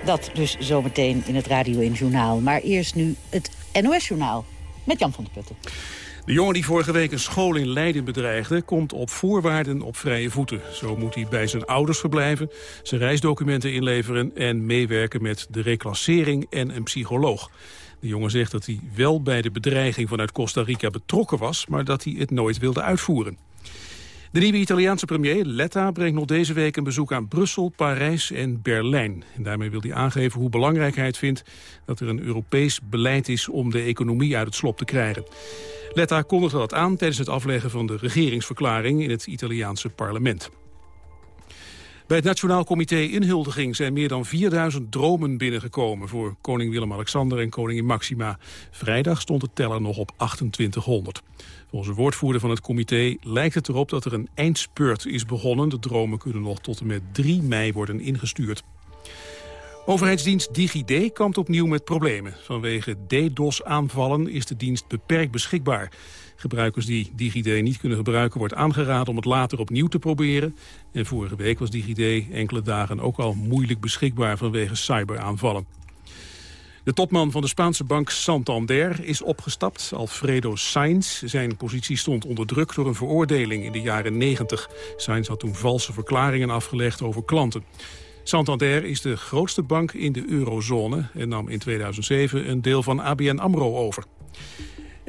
Dat dus zometeen in het Radio 1 Journaal. Maar eerst nu het NOS Journaal met Jan van der Putten. De jongen die vorige week een school in Leiden bedreigde... komt op voorwaarden op vrije voeten. Zo moet hij bij zijn ouders verblijven, zijn reisdocumenten inleveren... en meewerken met de reclassering en een psycholoog. De jongen zegt dat hij wel bij de bedreiging vanuit Costa Rica betrokken was... maar dat hij het nooit wilde uitvoeren. De nieuwe Italiaanse premier, Letta, brengt nog deze week een bezoek aan Brussel, Parijs en Berlijn. En daarmee wil hij aangeven hoe belangrijk hij het vindt dat er een Europees beleid is om de economie uit het slop te krijgen. Letta kondigde dat aan tijdens het afleggen van de regeringsverklaring in het Italiaanse parlement. Bij het Nationaal Comité Inhuldiging zijn meer dan 4000 dromen binnengekomen voor koning Willem-Alexander en koningin Maxima. Vrijdag stond de teller nog op 2800. Volgens woordvoerder van het comité lijkt het erop dat er een eindspurt is begonnen. De dromen kunnen nog tot en met 3 mei worden ingestuurd. Overheidsdienst DigiD kampt opnieuw met problemen. Vanwege DDoS-aanvallen is de dienst beperkt beschikbaar. Gebruikers die DigiD niet kunnen gebruiken wordt aangeraden om het later opnieuw te proberen. En vorige week was DigiD enkele dagen ook al moeilijk beschikbaar vanwege cyberaanvallen. De topman van de Spaanse bank Santander is opgestapt, Alfredo Sainz. Zijn positie stond onder druk door een veroordeling in de jaren 90. Sainz had toen valse verklaringen afgelegd over klanten. Santander is de grootste bank in de eurozone en nam in 2007 een deel van ABN AMRO over.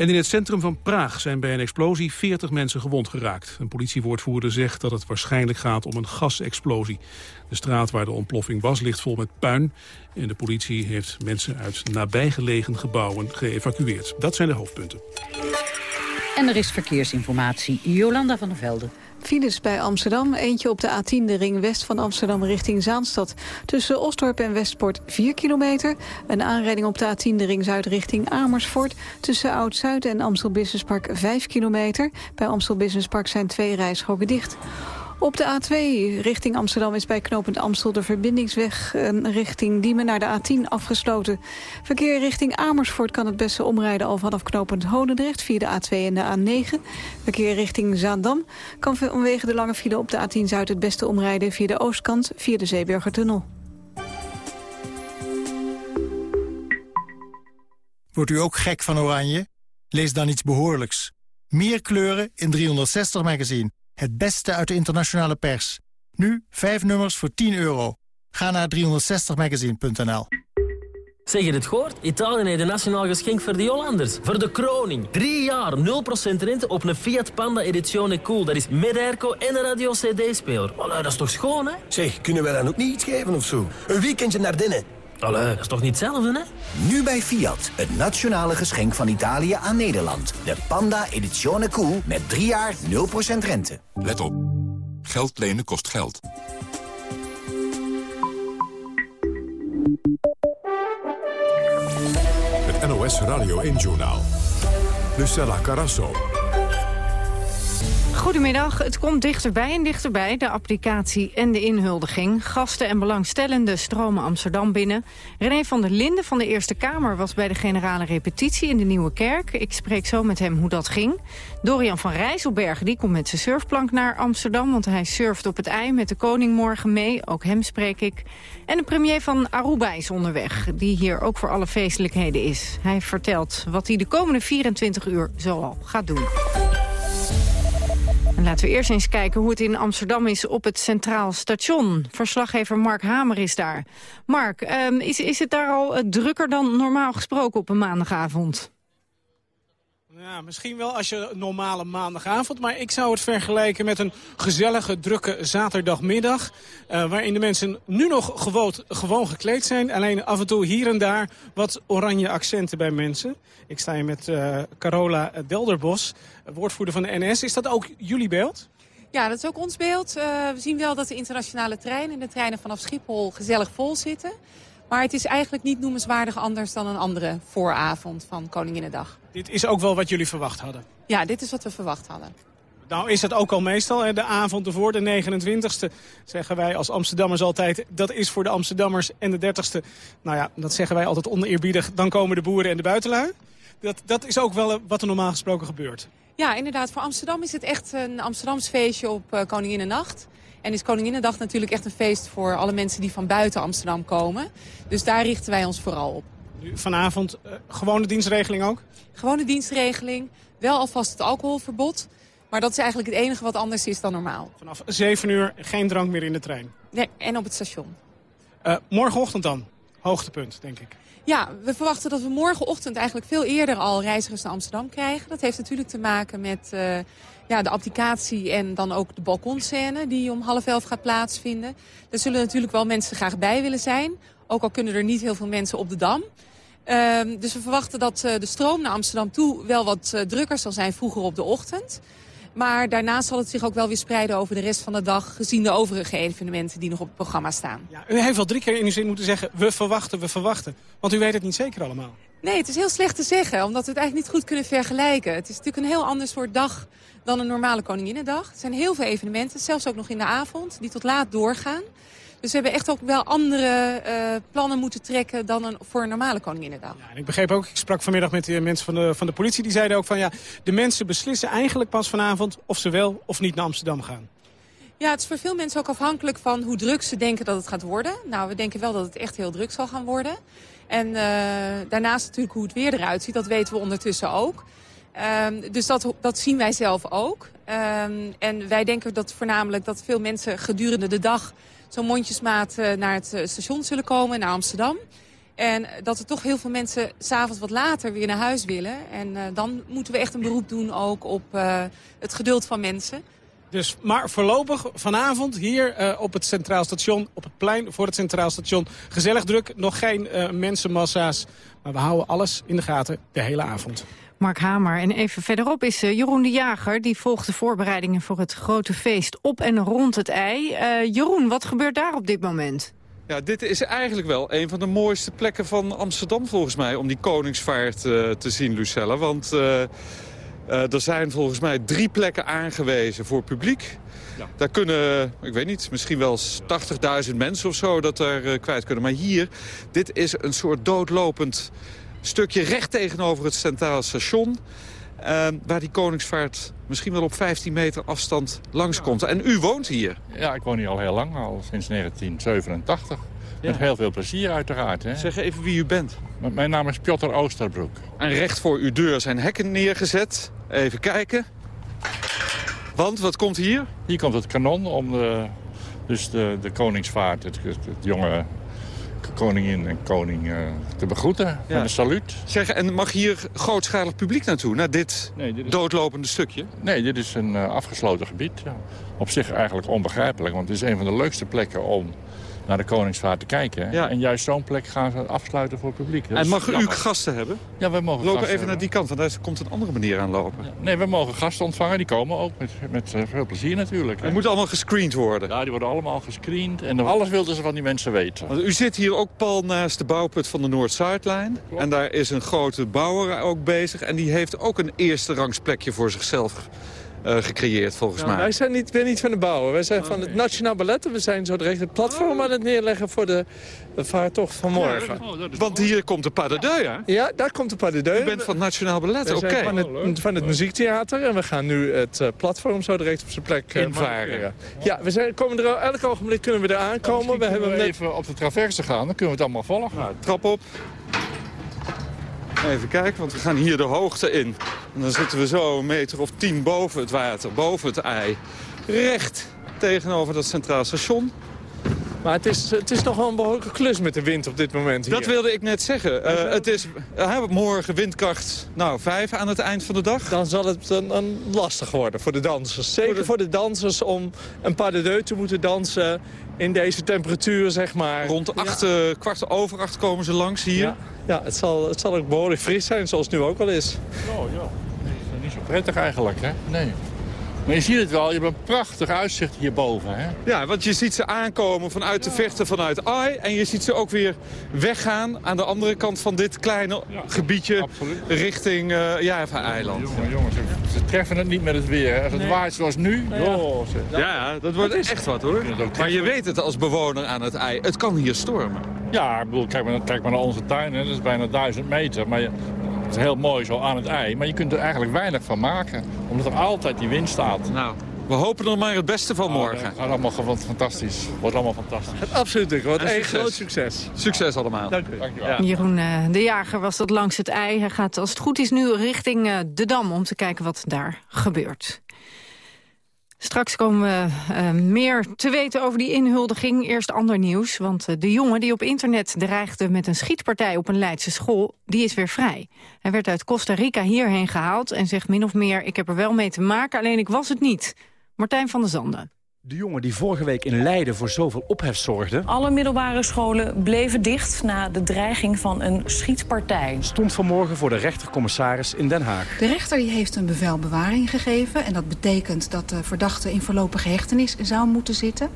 In het centrum van Praag zijn bij een explosie 40 mensen gewond geraakt. Een politiewoordvoerder zegt dat het waarschijnlijk gaat om een gasexplosie. De straat waar de ontploffing was ligt vol met puin. En de politie heeft mensen uit nabijgelegen gebouwen geëvacueerd. Dat zijn de hoofdpunten. En er is verkeersinformatie. Jolanda van der Velde. Files bij Amsterdam. Eentje op de A10, de ring west van Amsterdam richting Zaanstad. Tussen Osdorp en Westpoort 4 kilometer. Een aanrijding op de A10, de ring zuid richting Amersfoort. Tussen Oud-Zuid en Amstel Business Park 5 kilometer. Bij Amstel Business Park zijn twee rijstroken dicht. Op de A2 richting Amsterdam is bij knooppunt Amstel de verbindingsweg richting Diemen naar de A10 afgesloten. Verkeer richting Amersfoort kan het beste omrijden al vanaf knooppunt Honendrecht via de A2 en de A9. Verkeer richting Zaandam kan vanwege de lange file op de A10 Zuid het beste omrijden via de oostkant via de Zeeburgertunnel. Wordt u ook gek van oranje? Lees dan iets behoorlijks. Meer kleuren in 360 magazine. Het beste uit de internationale pers. Nu 5 nummers voor 10 euro. Ga naar 360magazine.nl. Zeg je het gehoord? Italië heeft een nationaal geschenk voor de Hollanders. Voor de kroning. Drie jaar 0% rente op een Fiat Panda Edizione Cool. Dat is met airco en een radio-cd-speler. dat is toch schoon, hè? Zeg, kunnen we dan ook niet iets geven of zo? Een weekendje naar binnen. Allee, dat is toch niet hetzelfde, hè? Nu bij Fiat, het nationale geschenk van Italië aan Nederland. De Panda Edizione Cool met 3 jaar 0% rente. Let op. Geld lenen kost geld. Het NOS Radio 1-journaal. Lucella Carasso. Goedemiddag. Het komt dichterbij en dichterbij, de applicatie en de inhuldiging. Gasten en belangstellenden stromen Amsterdam binnen. René van der Linden van de Eerste Kamer was bij de generale repetitie in de Nieuwe Kerk. Ik spreek zo met hem hoe dat ging. Dorian van Rijsselbergen die komt met zijn surfplank naar Amsterdam... want hij surft op het ei met de koning morgen mee. Ook hem spreek ik. En de premier van Aruba is onderweg, die hier ook voor alle feestelijkheden is. Hij vertelt wat hij de komende 24 uur zoal gaat doen laten we eerst eens kijken hoe het in Amsterdam is op het Centraal Station. Verslaggever Mark Hamer is daar. Mark, ehm, is, is het daar al uh, drukker dan normaal gesproken op een maandagavond? Ja, misschien wel als je normale maandagavond. Maar ik zou het vergelijken met een gezellige, drukke zaterdagmiddag. Uh, waarin de mensen nu nog gewoon, gewoon gekleed zijn. Alleen af en toe hier en daar wat oranje accenten bij mensen. Ik sta hier met uh, Carola Delderbos, woordvoerder van de NS. Is dat ook jullie beeld? Ja, dat is ook ons beeld. Uh, we zien wel dat de internationale treinen en de treinen vanaf Schiphol gezellig vol zitten. Maar het is eigenlijk niet noemenswaardig anders dan een andere vooravond van Koninginnedag. Dit is ook wel wat jullie verwacht hadden? Ja, dit is wat we verwacht hadden. Nou is dat ook al meestal. De avond ervoor, de 29e, zeggen wij als Amsterdammers altijd... dat is voor de Amsterdammers. En de 30e, nou ja, dat zeggen wij altijd oneerbiedig... dan komen de boeren en de buitenlui. Dat, dat is ook wel wat er normaal gesproken gebeurt. Ja, inderdaad. Voor Amsterdam is het echt een Amsterdams feestje op uh, Koninginnenacht. En is Koninginnedag natuurlijk echt een feest voor alle mensen die van buiten Amsterdam komen. Dus daar richten wij ons vooral op. Vanavond uh, gewone dienstregeling ook? Gewone dienstregeling. Wel alvast het alcoholverbod. Maar dat is eigenlijk het enige wat anders is dan normaal. Vanaf 7 uur geen drank meer in de trein? Nee, en op het station. Uh, morgenochtend dan? Hoogtepunt, denk ik. Ja, we verwachten dat we morgenochtend eigenlijk veel eerder al reizigers naar Amsterdam krijgen. Dat heeft natuurlijk te maken met uh, ja, de applicatie en dan ook de balkonscène die om half elf gaat plaatsvinden. Daar zullen natuurlijk wel mensen graag bij willen zijn. Ook al kunnen er niet heel veel mensen op de Dam. Uh, dus we verwachten dat uh, de stroom naar Amsterdam toe wel wat uh, drukker zal zijn vroeger op de ochtend. Maar daarnaast zal het zich ook wel weer spreiden over de rest van de dag... gezien de overige evenementen die nog op het programma staan. Ja, u heeft wel drie keer in uw zin moeten zeggen... we verwachten, we verwachten. Want u weet het niet zeker allemaal. Nee, het is heel slecht te zeggen, omdat we het eigenlijk niet goed kunnen vergelijken. Het is natuurlijk een heel ander soort dag dan een normale Koninginnedag. Er zijn heel veel evenementen, zelfs ook nog in de avond, die tot laat doorgaan. Dus we hebben echt ook wel andere uh, plannen moeten trekken dan een, voor een normale Koninginnedag. Ja, en ik begreep ook, ik sprak vanmiddag met de mensen van de, van de politie... die zeiden ook van ja, de mensen beslissen eigenlijk pas vanavond... of ze wel of niet naar Amsterdam gaan. Ja, het is voor veel mensen ook afhankelijk van hoe druk ze denken dat het gaat worden. Nou, we denken wel dat het echt heel druk zal gaan worden. En uh, daarnaast natuurlijk hoe het weer eruit ziet, dat weten we ondertussen ook. Um, dus dat, dat zien wij zelf ook. Um, en wij denken dat voornamelijk dat veel mensen gedurende de dag zo'n mondjesmaat uh, naar het uh, station zullen komen, naar Amsterdam. En dat er toch heel veel mensen s'avonds wat later weer naar huis willen. En uh, dan moeten we echt een beroep doen ook op het geduld van mensen. Dus, maar voorlopig vanavond hier op het Centraal Station, op het plein voor het Centraal Station. Gezellig druk, nog geen mensenmassa's. Maar we houden alles in de gaten de hele avond. Mark Hamer. En even verderop is uh, Jeroen de Jager. Die volgt de voorbereidingen voor het grote feest op en rond het ei. Jeroen, wat gebeurt daar op dit moment? Ja, dit is eigenlijk wel een van de mooiste plekken van Amsterdam volgens mij... om die koningsvaart te zien, Lucelle. Want... Uh, er zijn volgens mij drie plekken aangewezen voor publiek. Ja. Daar kunnen, ik weet niet, misschien wel 80.000 mensen of zo dat er uh, kwijt kunnen. Maar hier, dit is een soort doodlopend stukje recht tegenover het Centraal Station. Uh, waar die koningsvaart misschien wel op 15 meter afstand langskomt. Ja. En u woont hier? Ja, ik woon hier al heel lang, al sinds 1987. Ja. Met heel veel plezier uiteraard. Hè. Zeg even wie u bent. M mijn naam is Piotr Oosterbroek. En recht voor uw deur zijn hekken neergezet. Even kijken. Want, wat komt hier? Hier komt het kanon om de, dus de, de koningsvaart, het, het, het jonge koningin en koning uh, te begroeten. Ja. Met een saluut. Zeg, en mag hier grootschalig publiek naartoe, naar dit, nee, dit is... doodlopende stukje? Nee, dit is een uh, afgesloten gebied. Ja. Op zich eigenlijk onbegrijpelijk, want het is een van de leukste plekken om naar de Koningsvaart te kijken. Ja. En juist zo'n plek gaan ze afsluiten voor het publiek. Dat en mag u gasten hebben? Ja, we mogen Lopen even hebben. naar die kant, want daar komt een andere manier aan lopen. Ja. Nee, we mogen gasten ontvangen. Die komen ook met, met uh, veel plezier natuurlijk. Die moeten allemaal gescreend worden? Ja, die worden allemaal gescreend. En alles wilden ze van die mensen weten. Want u zit hier ook pal naast de bouwput van de Noord-Zuidlijn. En daar is een grote bouwer ook bezig. En die heeft ook een eerste rangsplekje voor zichzelf uh, gecreëerd, volgens nou, mij. Wij zijn niet, weer niet van de bouwen. Wij zijn oh, van het Nationaal Ballet. We zijn zo direct het platform oh. aan het neerleggen voor de, de vaartocht van morgen. Ja, oh, Want hier komt de pas de deux, hè? Ja, daar komt de pas de deux. U bent van het Nationaal Ballet, oké. Okay. van het, van het muziektheater. En we gaan nu het uh, platform zo direct op zijn plek uh, invaren. Ja, we zijn, komen er, elk ogenblik kunnen we er aankomen. we hebben we net... even op de traverse gaan, dan kunnen we het allemaal volgen. Nou, trap op. Even kijken, want we gaan hier de hoogte in. En dan zitten we zo een meter of tien boven het water, boven het ei. Recht tegenover dat centraal station. Maar het is, het is nog wel een behoorlijke klus met de wind op dit moment hier. Dat wilde ik net zeggen. Uh, het is uh, morgen windkracht nou, 5 aan het eind van de dag. Dan zal het dan, dan lastig worden voor de dansers. Zeker voor de, voor de dansers om een pas de deux te moeten dansen in deze temperatuur, zeg maar. Rond acht, ja. uh, kwart over acht komen ze langs hier. Ja, ja het, zal, het zal ook behoorlijk fris zijn, zoals het nu ook al is. Oh ja, niet zo prettig eigenlijk, hè? Nee. Maar je ziet het wel, je hebt een prachtig uitzicht hierboven. Hè? Ja, want je ziet ze aankomen vanuit de vechten vanuit Ai. En je ziet ze ook weer weggaan aan de andere kant van dit kleine gebiedje richting uh, ja, even eiland. Jongen, jongens, ze, ze, treffen het niet met het weer. Hè. Als het waait zoals nu, ja, dat wordt is... echt wat hoor. Maar je weet het als bewoner aan het ei, het kan hier stormen. Ja, ik bedoel, kijk maar, kijk maar naar onze tuin, hè. dat is bijna duizend meter. Maar is heel mooi zo aan het ei, maar je kunt er eigenlijk weinig van maken. Omdat er altijd die wind staat. Nou, we hopen er maar het beste van morgen. Oh, het gaat allemaal gewoon fantastisch. wordt allemaal fantastisch. Het absoluut, wordt een groot succes. Succes allemaal. Dank u. Dank u ja. Jeroen uh, de Jager was dat langs het ei. Hij gaat als het goed is nu richting uh, de Dam om te kijken wat daar gebeurt. Straks komen we uh, meer te weten over die inhuldiging. Eerst ander nieuws, want uh, de jongen die op internet dreigde met een schietpartij op een Leidse school, die is weer vrij. Hij werd uit Costa Rica hierheen gehaald en zegt min of meer, ik heb er wel mee te maken, alleen ik was het niet. Martijn van der Zanden. De jongen die vorige week in Leiden voor zoveel ophef zorgde... Alle middelbare scholen bleven dicht na de dreiging van een schietpartij. Stond vanmorgen voor de rechtercommissaris in Den Haag. De rechter die heeft een bevel bewaring gegeven. En dat betekent dat de verdachte in voorlopige hechtenis zou moeten zitten.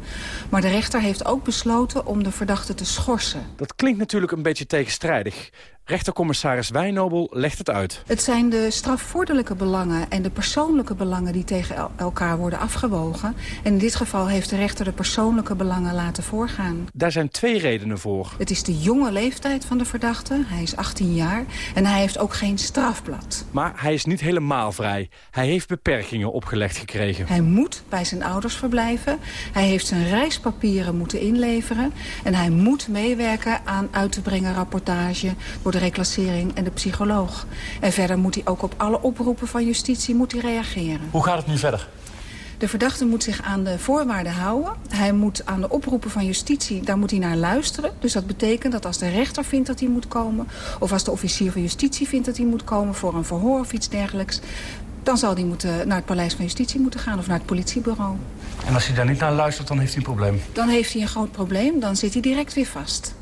Maar de rechter heeft ook besloten om de verdachte te schorsen. Dat klinkt natuurlijk een beetje tegenstrijdig. Rechtercommissaris Wijnobel legt het uit. Het zijn de strafvorderlijke belangen en de persoonlijke belangen die tegen elkaar worden afgewogen. En in dit geval heeft de rechter de persoonlijke belangen laten voorgaan. Daar zijn twee redenen voor. Het is de jonge leeftijd van de verdachte. Hij is 18 jaar en hij heeft ook geen strafblad. Maar hij is niet helemaal vrij. Hij heeft beperkingen opgelegd gekregen. Hij moet bij zijn ouders verblijven. Hij heeft zijn reispapieren moeten inleveren. En hij moet meewerken aan uit te brengen rapportage de reclassering en de psycholoog. En verder moet hij ook op alle oproepen van justitie moet hij reageren. Hoe gaat het nu verder? De verdachte moet zich aan de voorwaarden houden. Hij moet aan de oproepen van justitie, daar moet hij naar luisteren. Dus dat betekent dat als de rechter vindt dat hij moet komen... of als de officier van justitie vindt dat hij moet komen voor een verhoor of iets dergelijks... dan zal hij moeten naar het paleis van justitie moeten gaan of naar het politiebureau. En als hij daar niet naar luistert, dan heeft hij een probleem? Dan heeft hij een groot probleem, dan zit hij direct weer vast.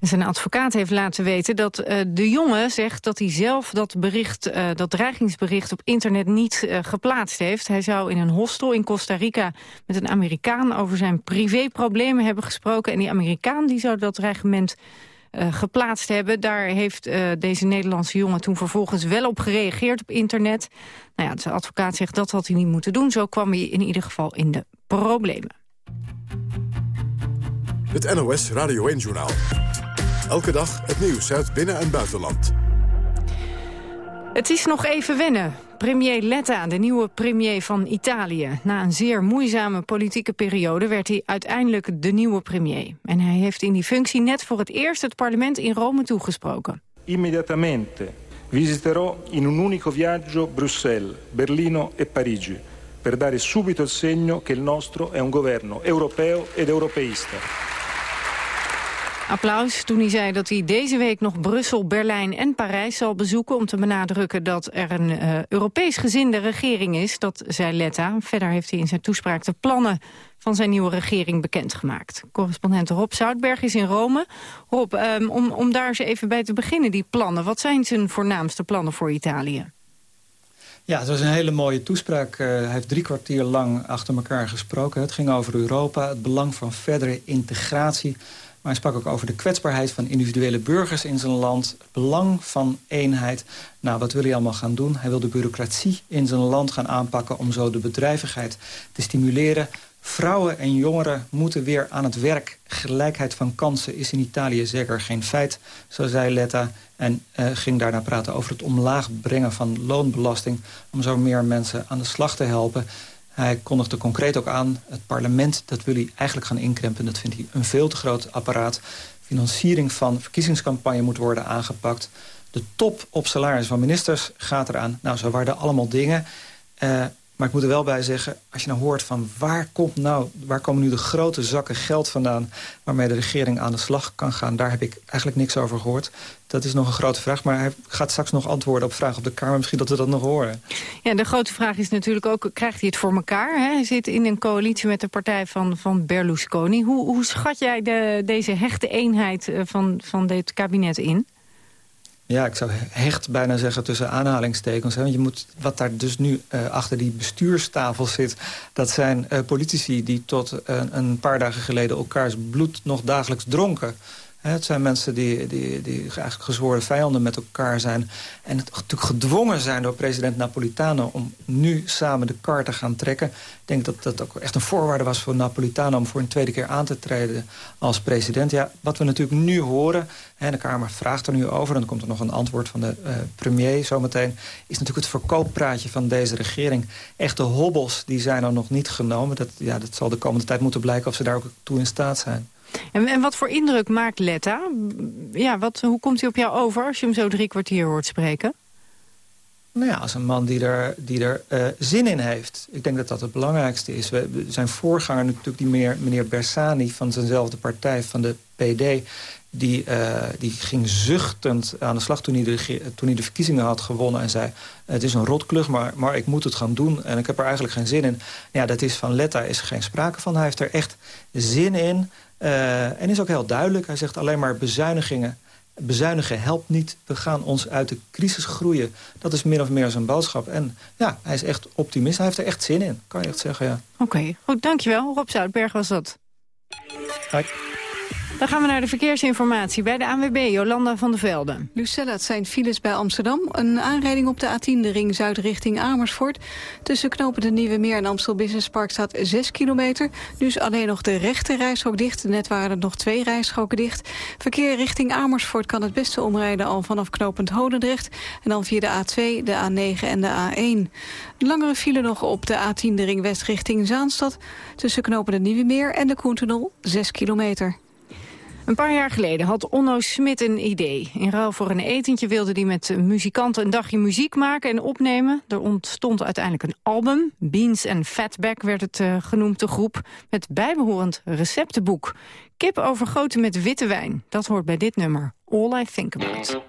Zijn advocaat heeft laten weten dat uh, de jongen zegt dat hij zelf dat, bericht, uh, dat dreigingsbericht op internet niet uh, geplaatst heeft. Hij zou in een hostel in Costa Rica met een Amerikaan over zijn privéproblemen hebben gesproken. En die Amerikaan die zou dat dreigement geplaatst hebben. Daar heeft deze Nederlandse jongen toen vervolgens wel op gereageerd op internet. Nou ja, de advocaat zegt dat had hij niet moeten doen. Zo kwam hij in ieder geval in de problemen. Het NOS Radio 1-journaal. Elke dag het nieuws uit binnen- en buitenland. Het is nog even wennen. Premier Letta, de nieuwe premier van Italië. Na een zeer moeizame politieke periode werd hij uiteindelijk de nieuwe premier. En hij heeft in die functie net voor het eerst het parlement in Rome toegesproken. Immediatamente visiterò in un unico viaggio Bruxelles, Berlino e Parigi per dare subito il segno che il nostro è un governo europeo ed europeista. Applaus toen hij zei dat hij deze week nog Brussel, Berlijn en Parijs zal bezoeken... om te benadrukken dat er een uh, Europees gezinde regering is. Dat zei Letta. Verder heeft hij in zijn toespraak de plannen van zijn nieuwe regering bekendgemaakt. Correspondent Rob Zoutberg is in Rome. Rob, um, om, om daar eens even bij te beginnen, die plannen. Wat zijn zijn voornaamste plannen voor Italië? Ja, het was een hele mooie toespraak. Uh, hij heeft drie kwartier lang achter elkaar gesproken. Het ging over Europa, het belang van verdere integratie maar hij sprak ook over de kwetsbaarheid van individuele burgers in zijn land. Het belang van eenheid. Nou, wat wil hij allemaal gaan doen? Hij wil de bureaucratie in zijn land gaan aanpakken... om zo de bedrijvigheid te stimuleren. Vrouwen en jongeren moeten weer aan het werk. Gelijkheid van kansen is in Italië zeker geen feit, zo zei Letta. En uh, ging daarna praten over het omlaag brengen van loonbelasting... om zo meer mensen aan de slag te helpen... Hij kondigde concreet ook aan, het parlement, dat wil hij eigenlijk gaan inkrimpen. Dat vindt hij een veel te groot apparaat. Financiering van verkiezingscampagne moet worden aangepakt. De top op salaris van ministers gaat eraan. Nou, zo waren allemaal dingen. Uh, maar ik moet er wel bij zeggen, als je nou hoort van waar, komt nou, waar komen nu de grote zakken geld vandaan... waarmee de regering aan de slag kan gaan, daar heb ik eigenlijk niks over gehoord. Dat is nog een grote vraag, maar hij gaat straks nog antwoorden op vragen op de Kamer. Misschien dat we dat nog horen. Ja, de grote vraag is natuurlijk ook, krijgt hij het voor elkaar? Hè? Hij zit in een coalitie met de partij van, van Berlusconi. Hoe, hoe schat jij de, deze hechte eenheid eh, van, van dit kabinet in? Ja, ik zou hecht bijna zeggen tussen aanhalingstekens. Hè? Want je moet, wat daar dus nu uh, achter die bestuurstafel zit... dat zijn uh, politici die tot uh, een paar dagen geleden elkaars bloed nog dagelijks dronken. Het zijn mensen die, die, die eigenlijk gezworen vijanden met elkaar zijn. En natuurlijk gedwongen zijn door president Napolitano... om nu samen de kar te gaan trekken. Ik denk dat dat ook echt een voorwaarde was voor Napolitano... om voor een tweede keer aan te treden als president. Ja, wat we natuurlijk nu horen, hè, de Kamer vraagt er nu over... en dan komt er nog een antwoord van de uh, premier zometeen... is natuurlijk het verkooppraatje van deze regering. Echte hobbels die zijn er nog niet genomen. Dat, ja, dat zal de komende tijd moeten blijken of ze daar ook toe in staat zijn. En, en wat voor indruk maakt Letta? Ja, wat, hoe komt hij op jou over als je hem zo drie kwartier hoort spreken? Nou ja, als een man die er, die er uh, zin in heeft. Ik denk dat dat het belangrijkste is. We, zijn voorganger natuurlijk die meneer, meneer Bersani van zijnzelfde partij, van de PD... Die, uh, die ging zuchtend aan de slag toen hij de, toen hij de verkiezingen had gewonnen... en zei, het is een rotklug, maar, maar ik moet het gaan doen... en ik heb er eigenlijk geen zin in. Ja, dat is van Letta is er geen sprake van. Hij heeft er echt zin in. Uh, en is ook heel duidelijk. Hij zegt alleen maar bezuinigingen. Bezuinigen helpt niet. We gaan ons uit de crisis groeien. Dat is min of meer zijn boodschap. En ja, hij is echt optimist. Hij heeft er echt zin in, kan je echt zeggen, ja. Oké, okay, goed, dankjewel. Rob Zoutberg was dat. Hoi. Dan gaan we naar de verkeersinformatie bij de ANWB, Jolanda van der Velde. Lucella, het zijn files bij Amsterdam. Een aanrijding op de A10, de ring zuid richting Amersfoort. Tussen knopen de Nieuwe Meer en Amstel Business Park staat 6 kilometer. Nu is alleen nog de rechte rijstrook dicht. Net waren er nog twee rijstroken dicht. Verkeer richting Amersfoort kan het beste omrijden al vanaf knopend Hodendrecht. En dan via de A2, de A9 en de A1. Langere file nog op de A10, de ring west richting Zaanstad. Tussen knopen de Nieuwe Meer en de Koentunnel 6 kilometer. Een paar jaar geleden had Onno Smit een idee. In ruil voor een etentje wilde hij met muzikanten een dagje muziek maken en opnemen. Er ontstond uiteindelijk een album. Beans and Fatback werd het uh, genoemd, de groep. Met bijbehorend receptenboek. Kip overgoten met witte wijn. Dat hoort bij dit nummer. All I Think About.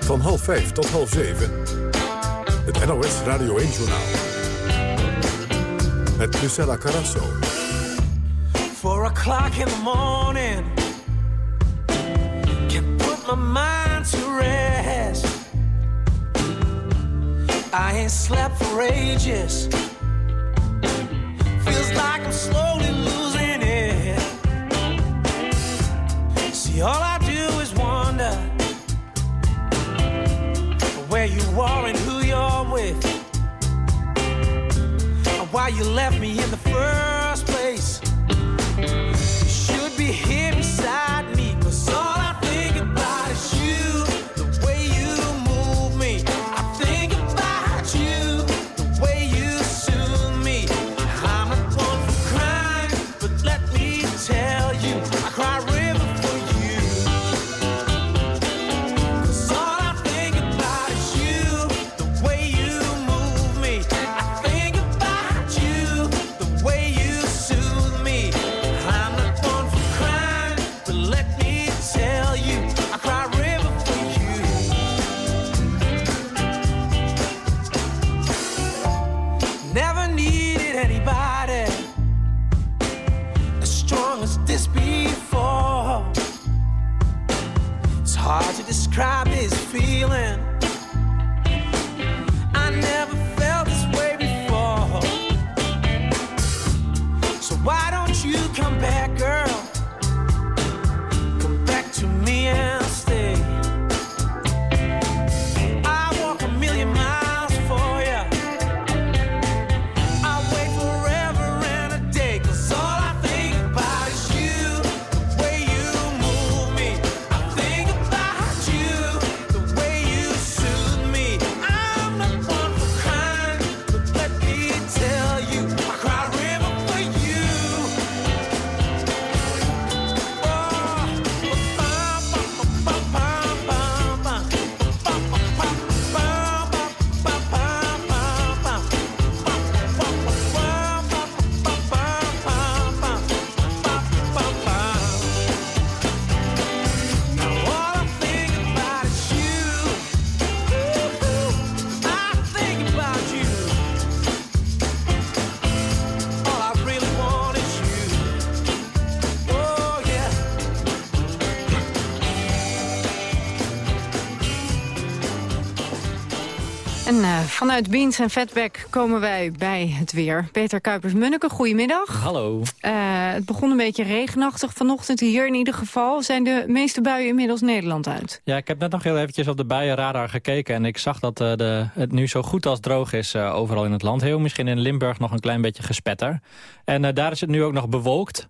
Van half vijf tot half zeven. Het NOS Radio 1-journaal. Met Lucella Carrasso. Four o'clock in the morning. Can't put my mind to rest. I ain't slept for ages. Feels like I'm slowly losing it. See, all I do is wonder where you are and who you're with. And why you left me in the first vanuit Beans en Fatback komen wij bij het weer. Peter Kuipers-Munneke, goedemiddag. Hallo. Uh, het begon een beetje regenachtig vanochtend hier in ieder geval. Zijn de meeste buien inmiddels Nederland uit? Ja, ik heb net nog heel eventjes op de buienradar gekeken... en ik zag dat uh, de, het nu zo goed als droog is overal in het land. Heel misschien in Limburg nog een klein beetje gespetter. En daar is het nu ook nog bewolkt.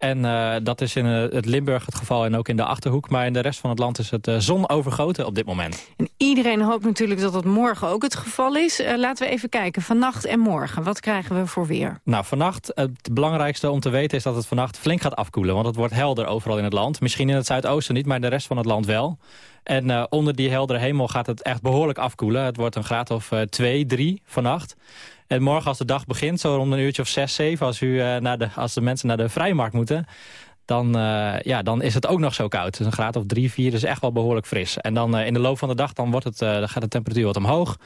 En uh, dat is in uh, het Limburg het geval en ook in de Achterhoek. Maar in de rest van het land is het uh, zon overgoten op dit moment. En iedereen hoopt natuurlijk dat dat morgen ook het geval is. laten we even kijken, vannacht en morgen. Wat krijgen we voor weer? Nou, vannacht, het belangrijkste om te weten is dat het vannacht flink gaat afkoelen. Want het wordt helder overal in het land. Misschien in het zuidoosten niet, maar in de rest van het land wel. En onder die heldere hemel gaat het echt behoorlijk afkoelen. Het wordt een graad of 2, 3 vannacht. En morgen als de dag begint, zo rond een uurtje of 6, 7... als, u, uh, naar de, als de mensen naar de vrijmarkt moeten... Dan, uh, ja, dan is het ook nog zo koud. Dus een graad of 3, 4 is echt wel behoorlijk fris. En dan uh, in de loop van de dag dan wordt het, dan gaat de temperatuur wat omhoog.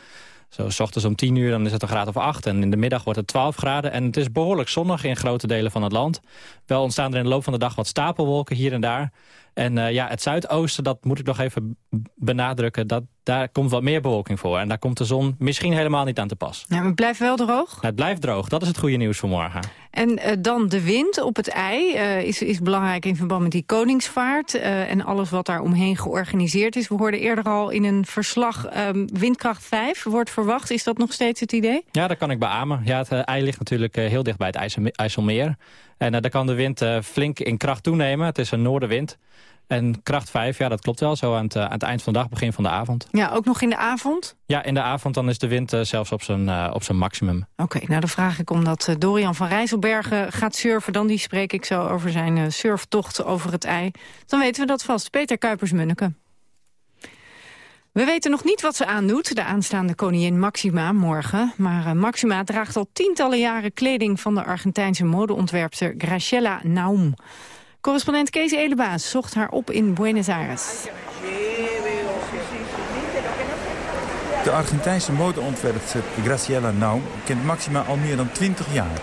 Zo, s ochtends om 10 uur dan is het een graad of 8. En in de middag wordt het 12 graden. En het is behoorlijk zonnig in grote delen van het land. Wel ontstaan er in de loop van de dag wat stapelwolken hier en daar. En ja, het zuidoosten, dat moet ik nog even benadrukken... Dat, daar komt wat meer bewolking voor. En daar komt de zon misschien helemaal niet aan te pas. Ja, maar het blijft wel droog? Nou, het blijft droog, dat is het goede nieuws voor morgen. En uh, dan de wind op het ei uh, is, is belangrijk in verband met die koningsvaart... en alles wat daar omheen georganiseerd is. We hoorden eerder al in een verslag um, windkracht 5 wordt verwacht. Is dat nog steeds het idee? Ja, dat kan ik beamen. Ja, het ei ligt natuurlijk heel dicht bij het IJsselmeer. En daar kan de wind flink in kracht toenemen. Het is een noordenwind. En kracht 5, ja, dat klopt wel. Zo aan het, aan het eind van de dag, begin van de avond. Ja, ook nog in de avond? Ja, in de avond dan is de wind uh, zelfs op zijn, uh, op zijn maximum. Oké, okay, nou dan vraag ik omdat Dorian van Rijsselbergen gaat surfen. Dan die spreek ik zo over zijn surftocht over het ei. Dan weten we dat vast. Peter Kuipers-Munneke. We weten nog niet wat ze aandoet, de aanstaande koningin Maxima, morgen. Maar Maxima draagt al tientallen jaren kleding van de Argentijnse modeontwerpster Graciela Naum. Correspondent Kees Elebaas zocht haar op in Buenos Aires. De Argentijnse modeontwerpster Graciela Naum kent Maxima al meer dan 20 jaar.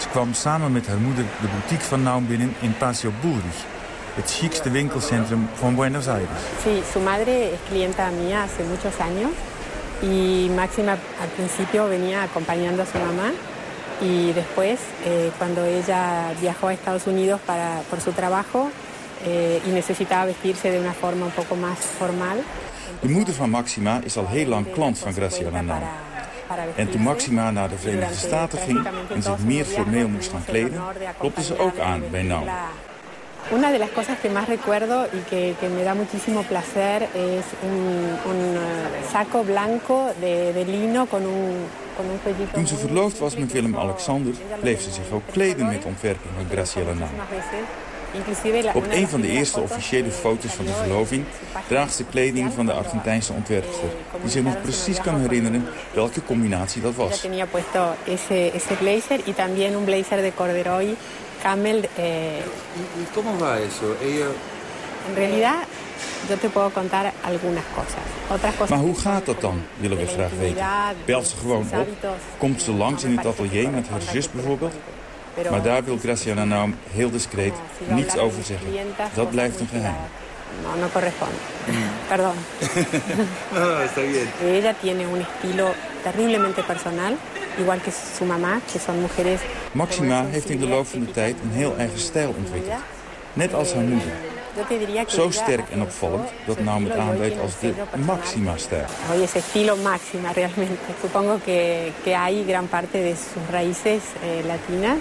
Ze kwam samen met haar moeder de boutique van Naum binnen in Paseo Burris, het chicste winkelcentrum van Buenos Aires. Sí, su madre es clienta mía hace muchos años y Máxima al principio venía acompañando a su mamá y después eh, cuando ella viajó a Estados Unidos para, por su trabajo eh, y necesitaba vestirse de una forma un poco más formal. De moeder van Maxima is al heel lang klant van Graciela Naum. En toen Maxima naar de Verenigde Staten ging en zich meer formeel moest gaan kleden, klopte ze ook aan bij Naum. Una de las cosas que más recuerdo y que, que me da muchísimo placer es un, un uh, saco blanco de, de lino con un. Toen ze verloofd was met Willem-Alexander, bleef ze zich ook kleden met ontwerpen van Graciela Naum. Op een van de eerste officiële foto's van de verloving draagt ze kleding van de Argentijnse ontwerpster, die zich nog precies kan herinneren welke combinatie dat was. Blazer y también un blazer de corduroy camel. Eh, ¿Y cómo va eso? Ella... En realidad, yo te puedo contar algunas cosas. Otras cosas maar hoe gaat dat dan, willen we graag weten. Belt ze gewoon op? Komt ze langs in het atelier met haar zus bijvoorbeeld? Maar daar wil Graciana nou heel discreet niets over zeggen. Dat blijft een geheim. No, no corresponde. Perdón. no, está bien. Ella tiene un estilo terriblemente personal, igual que su mamá, que son mujeres... Maxima heeft in de loop van de tijd een heel eigen stijl ontwikkeld. Net als haar moeder. Zo sterk en opvallend dat Naum het aanduidt als de Maxima-stijl. Oye, ese estilo Maxima realmente. Supongo que, que hay gran parte de sus raíces eh, latinas.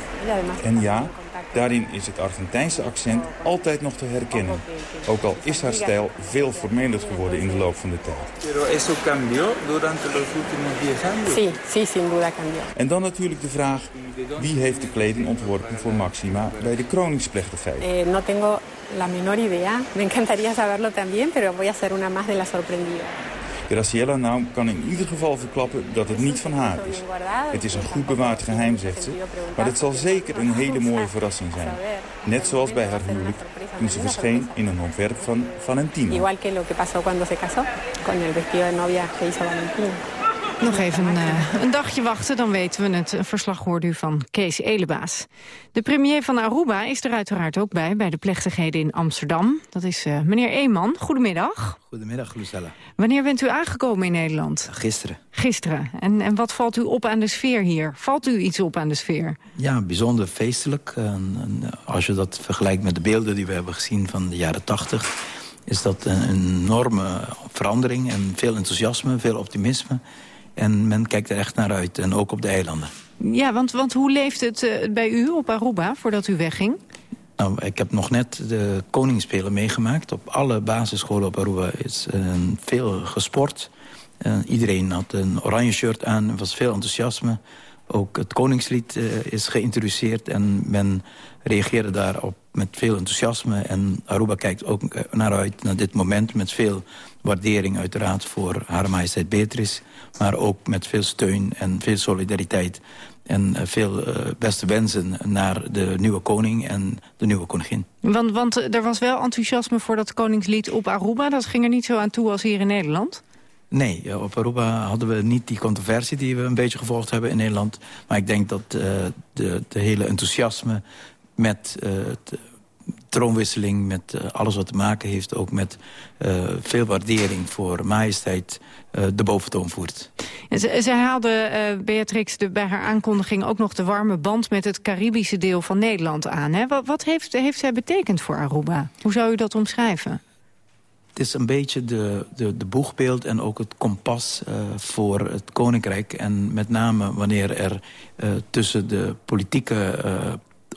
En ja, daarin is het Argentijnse accent altijd nog te herkennen. Ook al is haar stijl veel formeler geworden in de loop van de tijd. Pero eso cambió durante los últimos 10 años. Sí, sí, sin duda cambió. En dan natuurlijk de vraag, wie heeft de kleding ontworpen voor Maxima bij de kroningsplechtigheid? Eh, no tengo la menor idea. Me encantaría saberlo también, pero voy a ser una más de la sorprendida. Graciela Naum kan in ieder geval verklappen dat het niet van haar is. Het is een goed bewaard geheim, zegt ze. Maar het zal zeker een hele mooie verrassing zijn. Net zoals bij haar huwelijk, toen ze verscheen in een ontwerp van Valentino. Igual que lo que pasó cuando con el vestido de novia que hizo Valentino. Nog even uh, een dagje wachten, dan weten we het. Een verslag hoorde u van Kees Elebaas. De premier van Aruba is er uiteraard ook bij... bij de plechtigheden in Amsterdam. Dat is uh, meneer Eeman. Goedemiddag. Goedemiddag, Lucella. Wanneer bent u aangekomen in Nederland? Gisteren. Gisteren. En, en wat valt u op aan de sfeer hier? Valt u iets op aan de sfeer? Ja, bijzonder feestelijk. En, en als je dat vergelijkt met de beelden die we hebben gezien van de jaren tachtig... is dat een enorme verandering en veel enthousiasme, veel optimisme... En men kijkt er echt naar uit, en ook op de eilanden. Ja, want, want hoe leeft het uh, bij u op Aruba voordat u wegging? Nou, ik heb nog net de koningsspelen meegemaakt. Op alle basisscholen op Aruba is uh, veel gesport. Uh, iedereen had een oranje shirt aan, er was veel enthousiasme. Ook het koningslied is geïntroduceerd en men reageerde daarop met veel enthousiasme. En Aruba kijkt ook naar uit naar dit moment met veel waardering uiteraard voor haar majesteit Beatrice. Maar ook met veel steun en veel solidariteit. En veel uh, beste wensen naar de nieuwe koning en de nieuwe koningin. Want, want er was wel enthousiasme voor dat koningslied op Aruba. Dat ging er niet zo aan toe als hier in Nederland? Nee, op Aruba hadden we niet die controversie die we een beetje gevolgd hebben in Nederland. Maar ik denk dat uh, de, de hele enthousiasme met uh, het troonwisseling, met uh, alles wat te maken heeft... ook met uh, veel waardering voor majesteit de boventoon voert. Ze, ze haalde Beatrix de, bij haar aankondiging ook nog de warme band... met het Caribische deel van Nederland aan. Hè? Wat, wat heeft, heeft zij betekend voor Aruba? Hoe zou u dat omschrijven? Het is een beetje de, de, de boegbeeld en ook het kompas uh, voor het Koninkrijk. En met name wanneer er uh, tussen de politieke uh,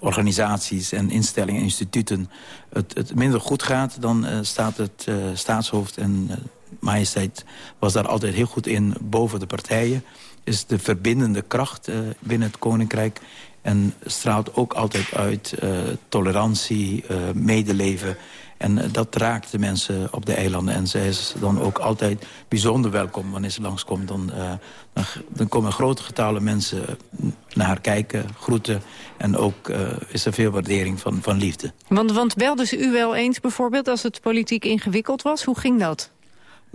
organisaties en instellingen en instituten het, het minder goed gaat... dan uh, staat het uh, staatshoofd en uh, majesteit was daar altijd heel goed in boven de partijen. Is de verbindende kracht binnen het koninkrijk. En straalt ook altijd uit tolerantie, medeleven... En dat raakt de mensen op de eilanden. En zij is dan ook altijd bijzonder welkom wanneer ze langskomt. Dan, uh, dan, komen grote getallen mensen naar haar kijken, groeten. En ook is er veel waardering van, van liefde. Want, want belden ze u wel eens bijvoorbeeld als het politiek ingewikkeld was? Hoe ging dat?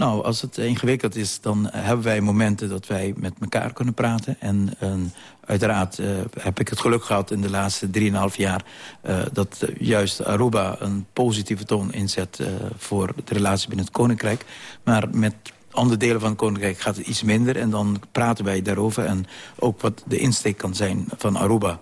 Nou, als het ingewikkeld is, dan hebben wij momenten dat wij met elkaar kunnen praten. En uh, uiteraard uh, heb ik het geluk gehad in de laatste 3,5 jaar... Uh, dat juist Aruba een positieve toon inzet voor de relatie binnen het Koninkrijk. Maar met andere delen van het Koninkrijk gaat het iets minder. En dan praten wij daarover. En ook wat de insteek kan zijn van Aruba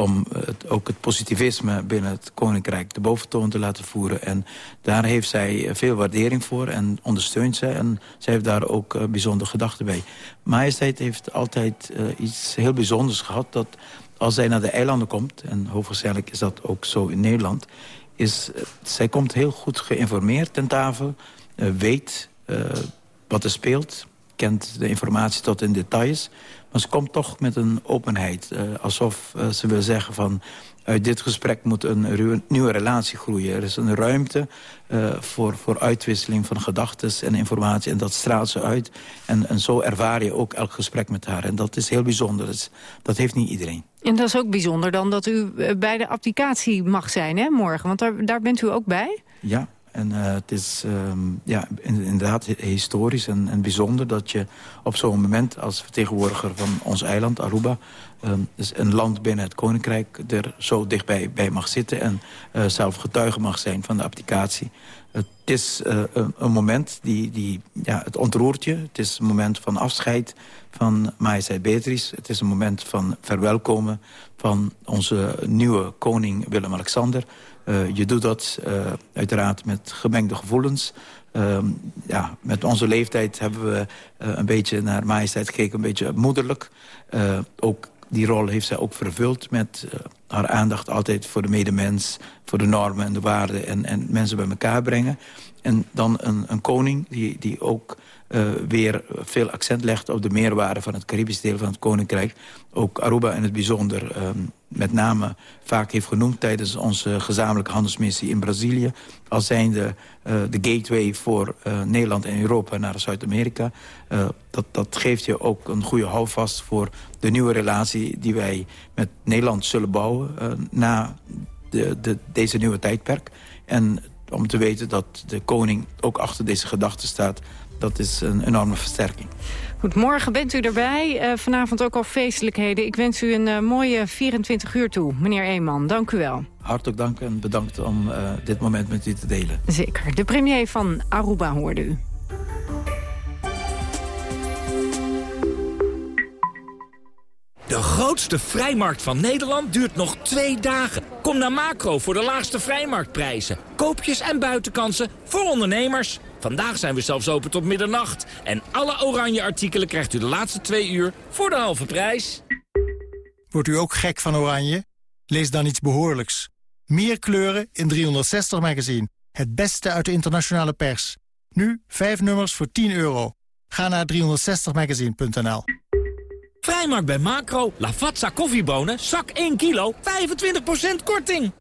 om ook het positivisme binnen het Koninkrijk de boventoon te laten voeren. En daar heeft zij veel waardering voor en ondersteunt zij. En zij heeft daar ook uh, bijzondere gedachten bij. Majesteit heeft altijd uh, iets heel bijzonders gehad... dat als zij naar de eilanden komt, en hoogwaarschijnlijk is dat ook zo in Nederland... is uh, zij komt heel goed geïnformeerd ten tafel, weet wat er speelt... kent de informatie tot in details... Maar ze komt toch met een openheid. Uh, alsof uh, ze wil zeggen van... uit dit gesprek moet een nieuwe relatie groeien. Er is een ruimte uh, voor, voor uitwisseling van gedachten en informatie. En dat straalt ze uit. En, en zo ervaar je ook elk gesprek met haar. En dat is heel bijzonder. Dat, is, dat heeft niet iedereen. En dat is ook bijzonder dan dat u bij de applicatie mag zijn hè, morgen. Want daar, daar bent u ook bij? Ja, en uh, het is um, ja, inderdaad historisch en, en, bijzonder dat je op zo'n moment als vertegenwoordiger van ons eiland, Aruba, um, dus een land binnen het Koninkrijk, er zo dichtbij bij mag zitten en uh, zelf getuige mag zijn van de applicatie. Het is uh, een, een, moment die, die ja, het ontroert je. Het is een moment van afscheid van majesteit Beatrice. Het is een moment van verwelkomen van onze nieuwe koning Willem-Alexander. Uh, je doet dat uh, uiteraard met gemengde gevoelens. Uh, ja, met onze leeftijd hebben we een beetje naar majesteit gekeken, een beetje moederlijk. ook die rol heeft zij ook vervuld met haar aandacht altijd voor de medemens... voor de normen en de waarden en, en mensen bij elkaar brengen. En dan een, een koning die, die ook weer veel accent legt op de meerwaarde van het Caribische deel van het Koninkrijk. Ook Aruba in het bijzonder um, met name vaak heeft genoemd... tijdens onze gezamenlijke handelsmissie in Brazilië... als zijnde uh, de gateway voor uh, Nederland en Europa naar Zuid-Amerika. Dat, dat geeft je ook een goede houvast voor de nieuwe relatie... die wij met Nederland zullen bouwen na de, de, deze nieuwe tijdperk. En om te weten dat de koning ook achter deze gedachte staat... dat is een enorme versterking. Goed, morgen bent u erbij. Uh, vanavond ook al feestelijkheden. Ik wens u een uh, mooie 24 uur toe, meneer Eeman. Dank u wel. Hartelijk dank en bedankt om uh, dit moment met u te delen. Zeker. De premier van Aruba hoorde u. De grootste vrijmarkt van Nederland duurt nog twee dagen. Kom naar Macro voor de laagste vrijmarktprijzen. Koopjes en buitenkansen voor ondernemers. Vandaag zijn we zelfs open tot middernacht. En alle oranje artikelen krijgt u de laatste twee uur voor de halve prijs. Wordt u ook gek van oranje? Lees dan iets behoorlijks. Meer kleuren in 360 magazine. Het beste uit de internationale pers. Nu 5 nummers voor 10 euro. Ga naar 360magazine.nl. Vrijmarkt bij Macro. Lavazza koffiebonen, zak 1 kilo, 25% korting.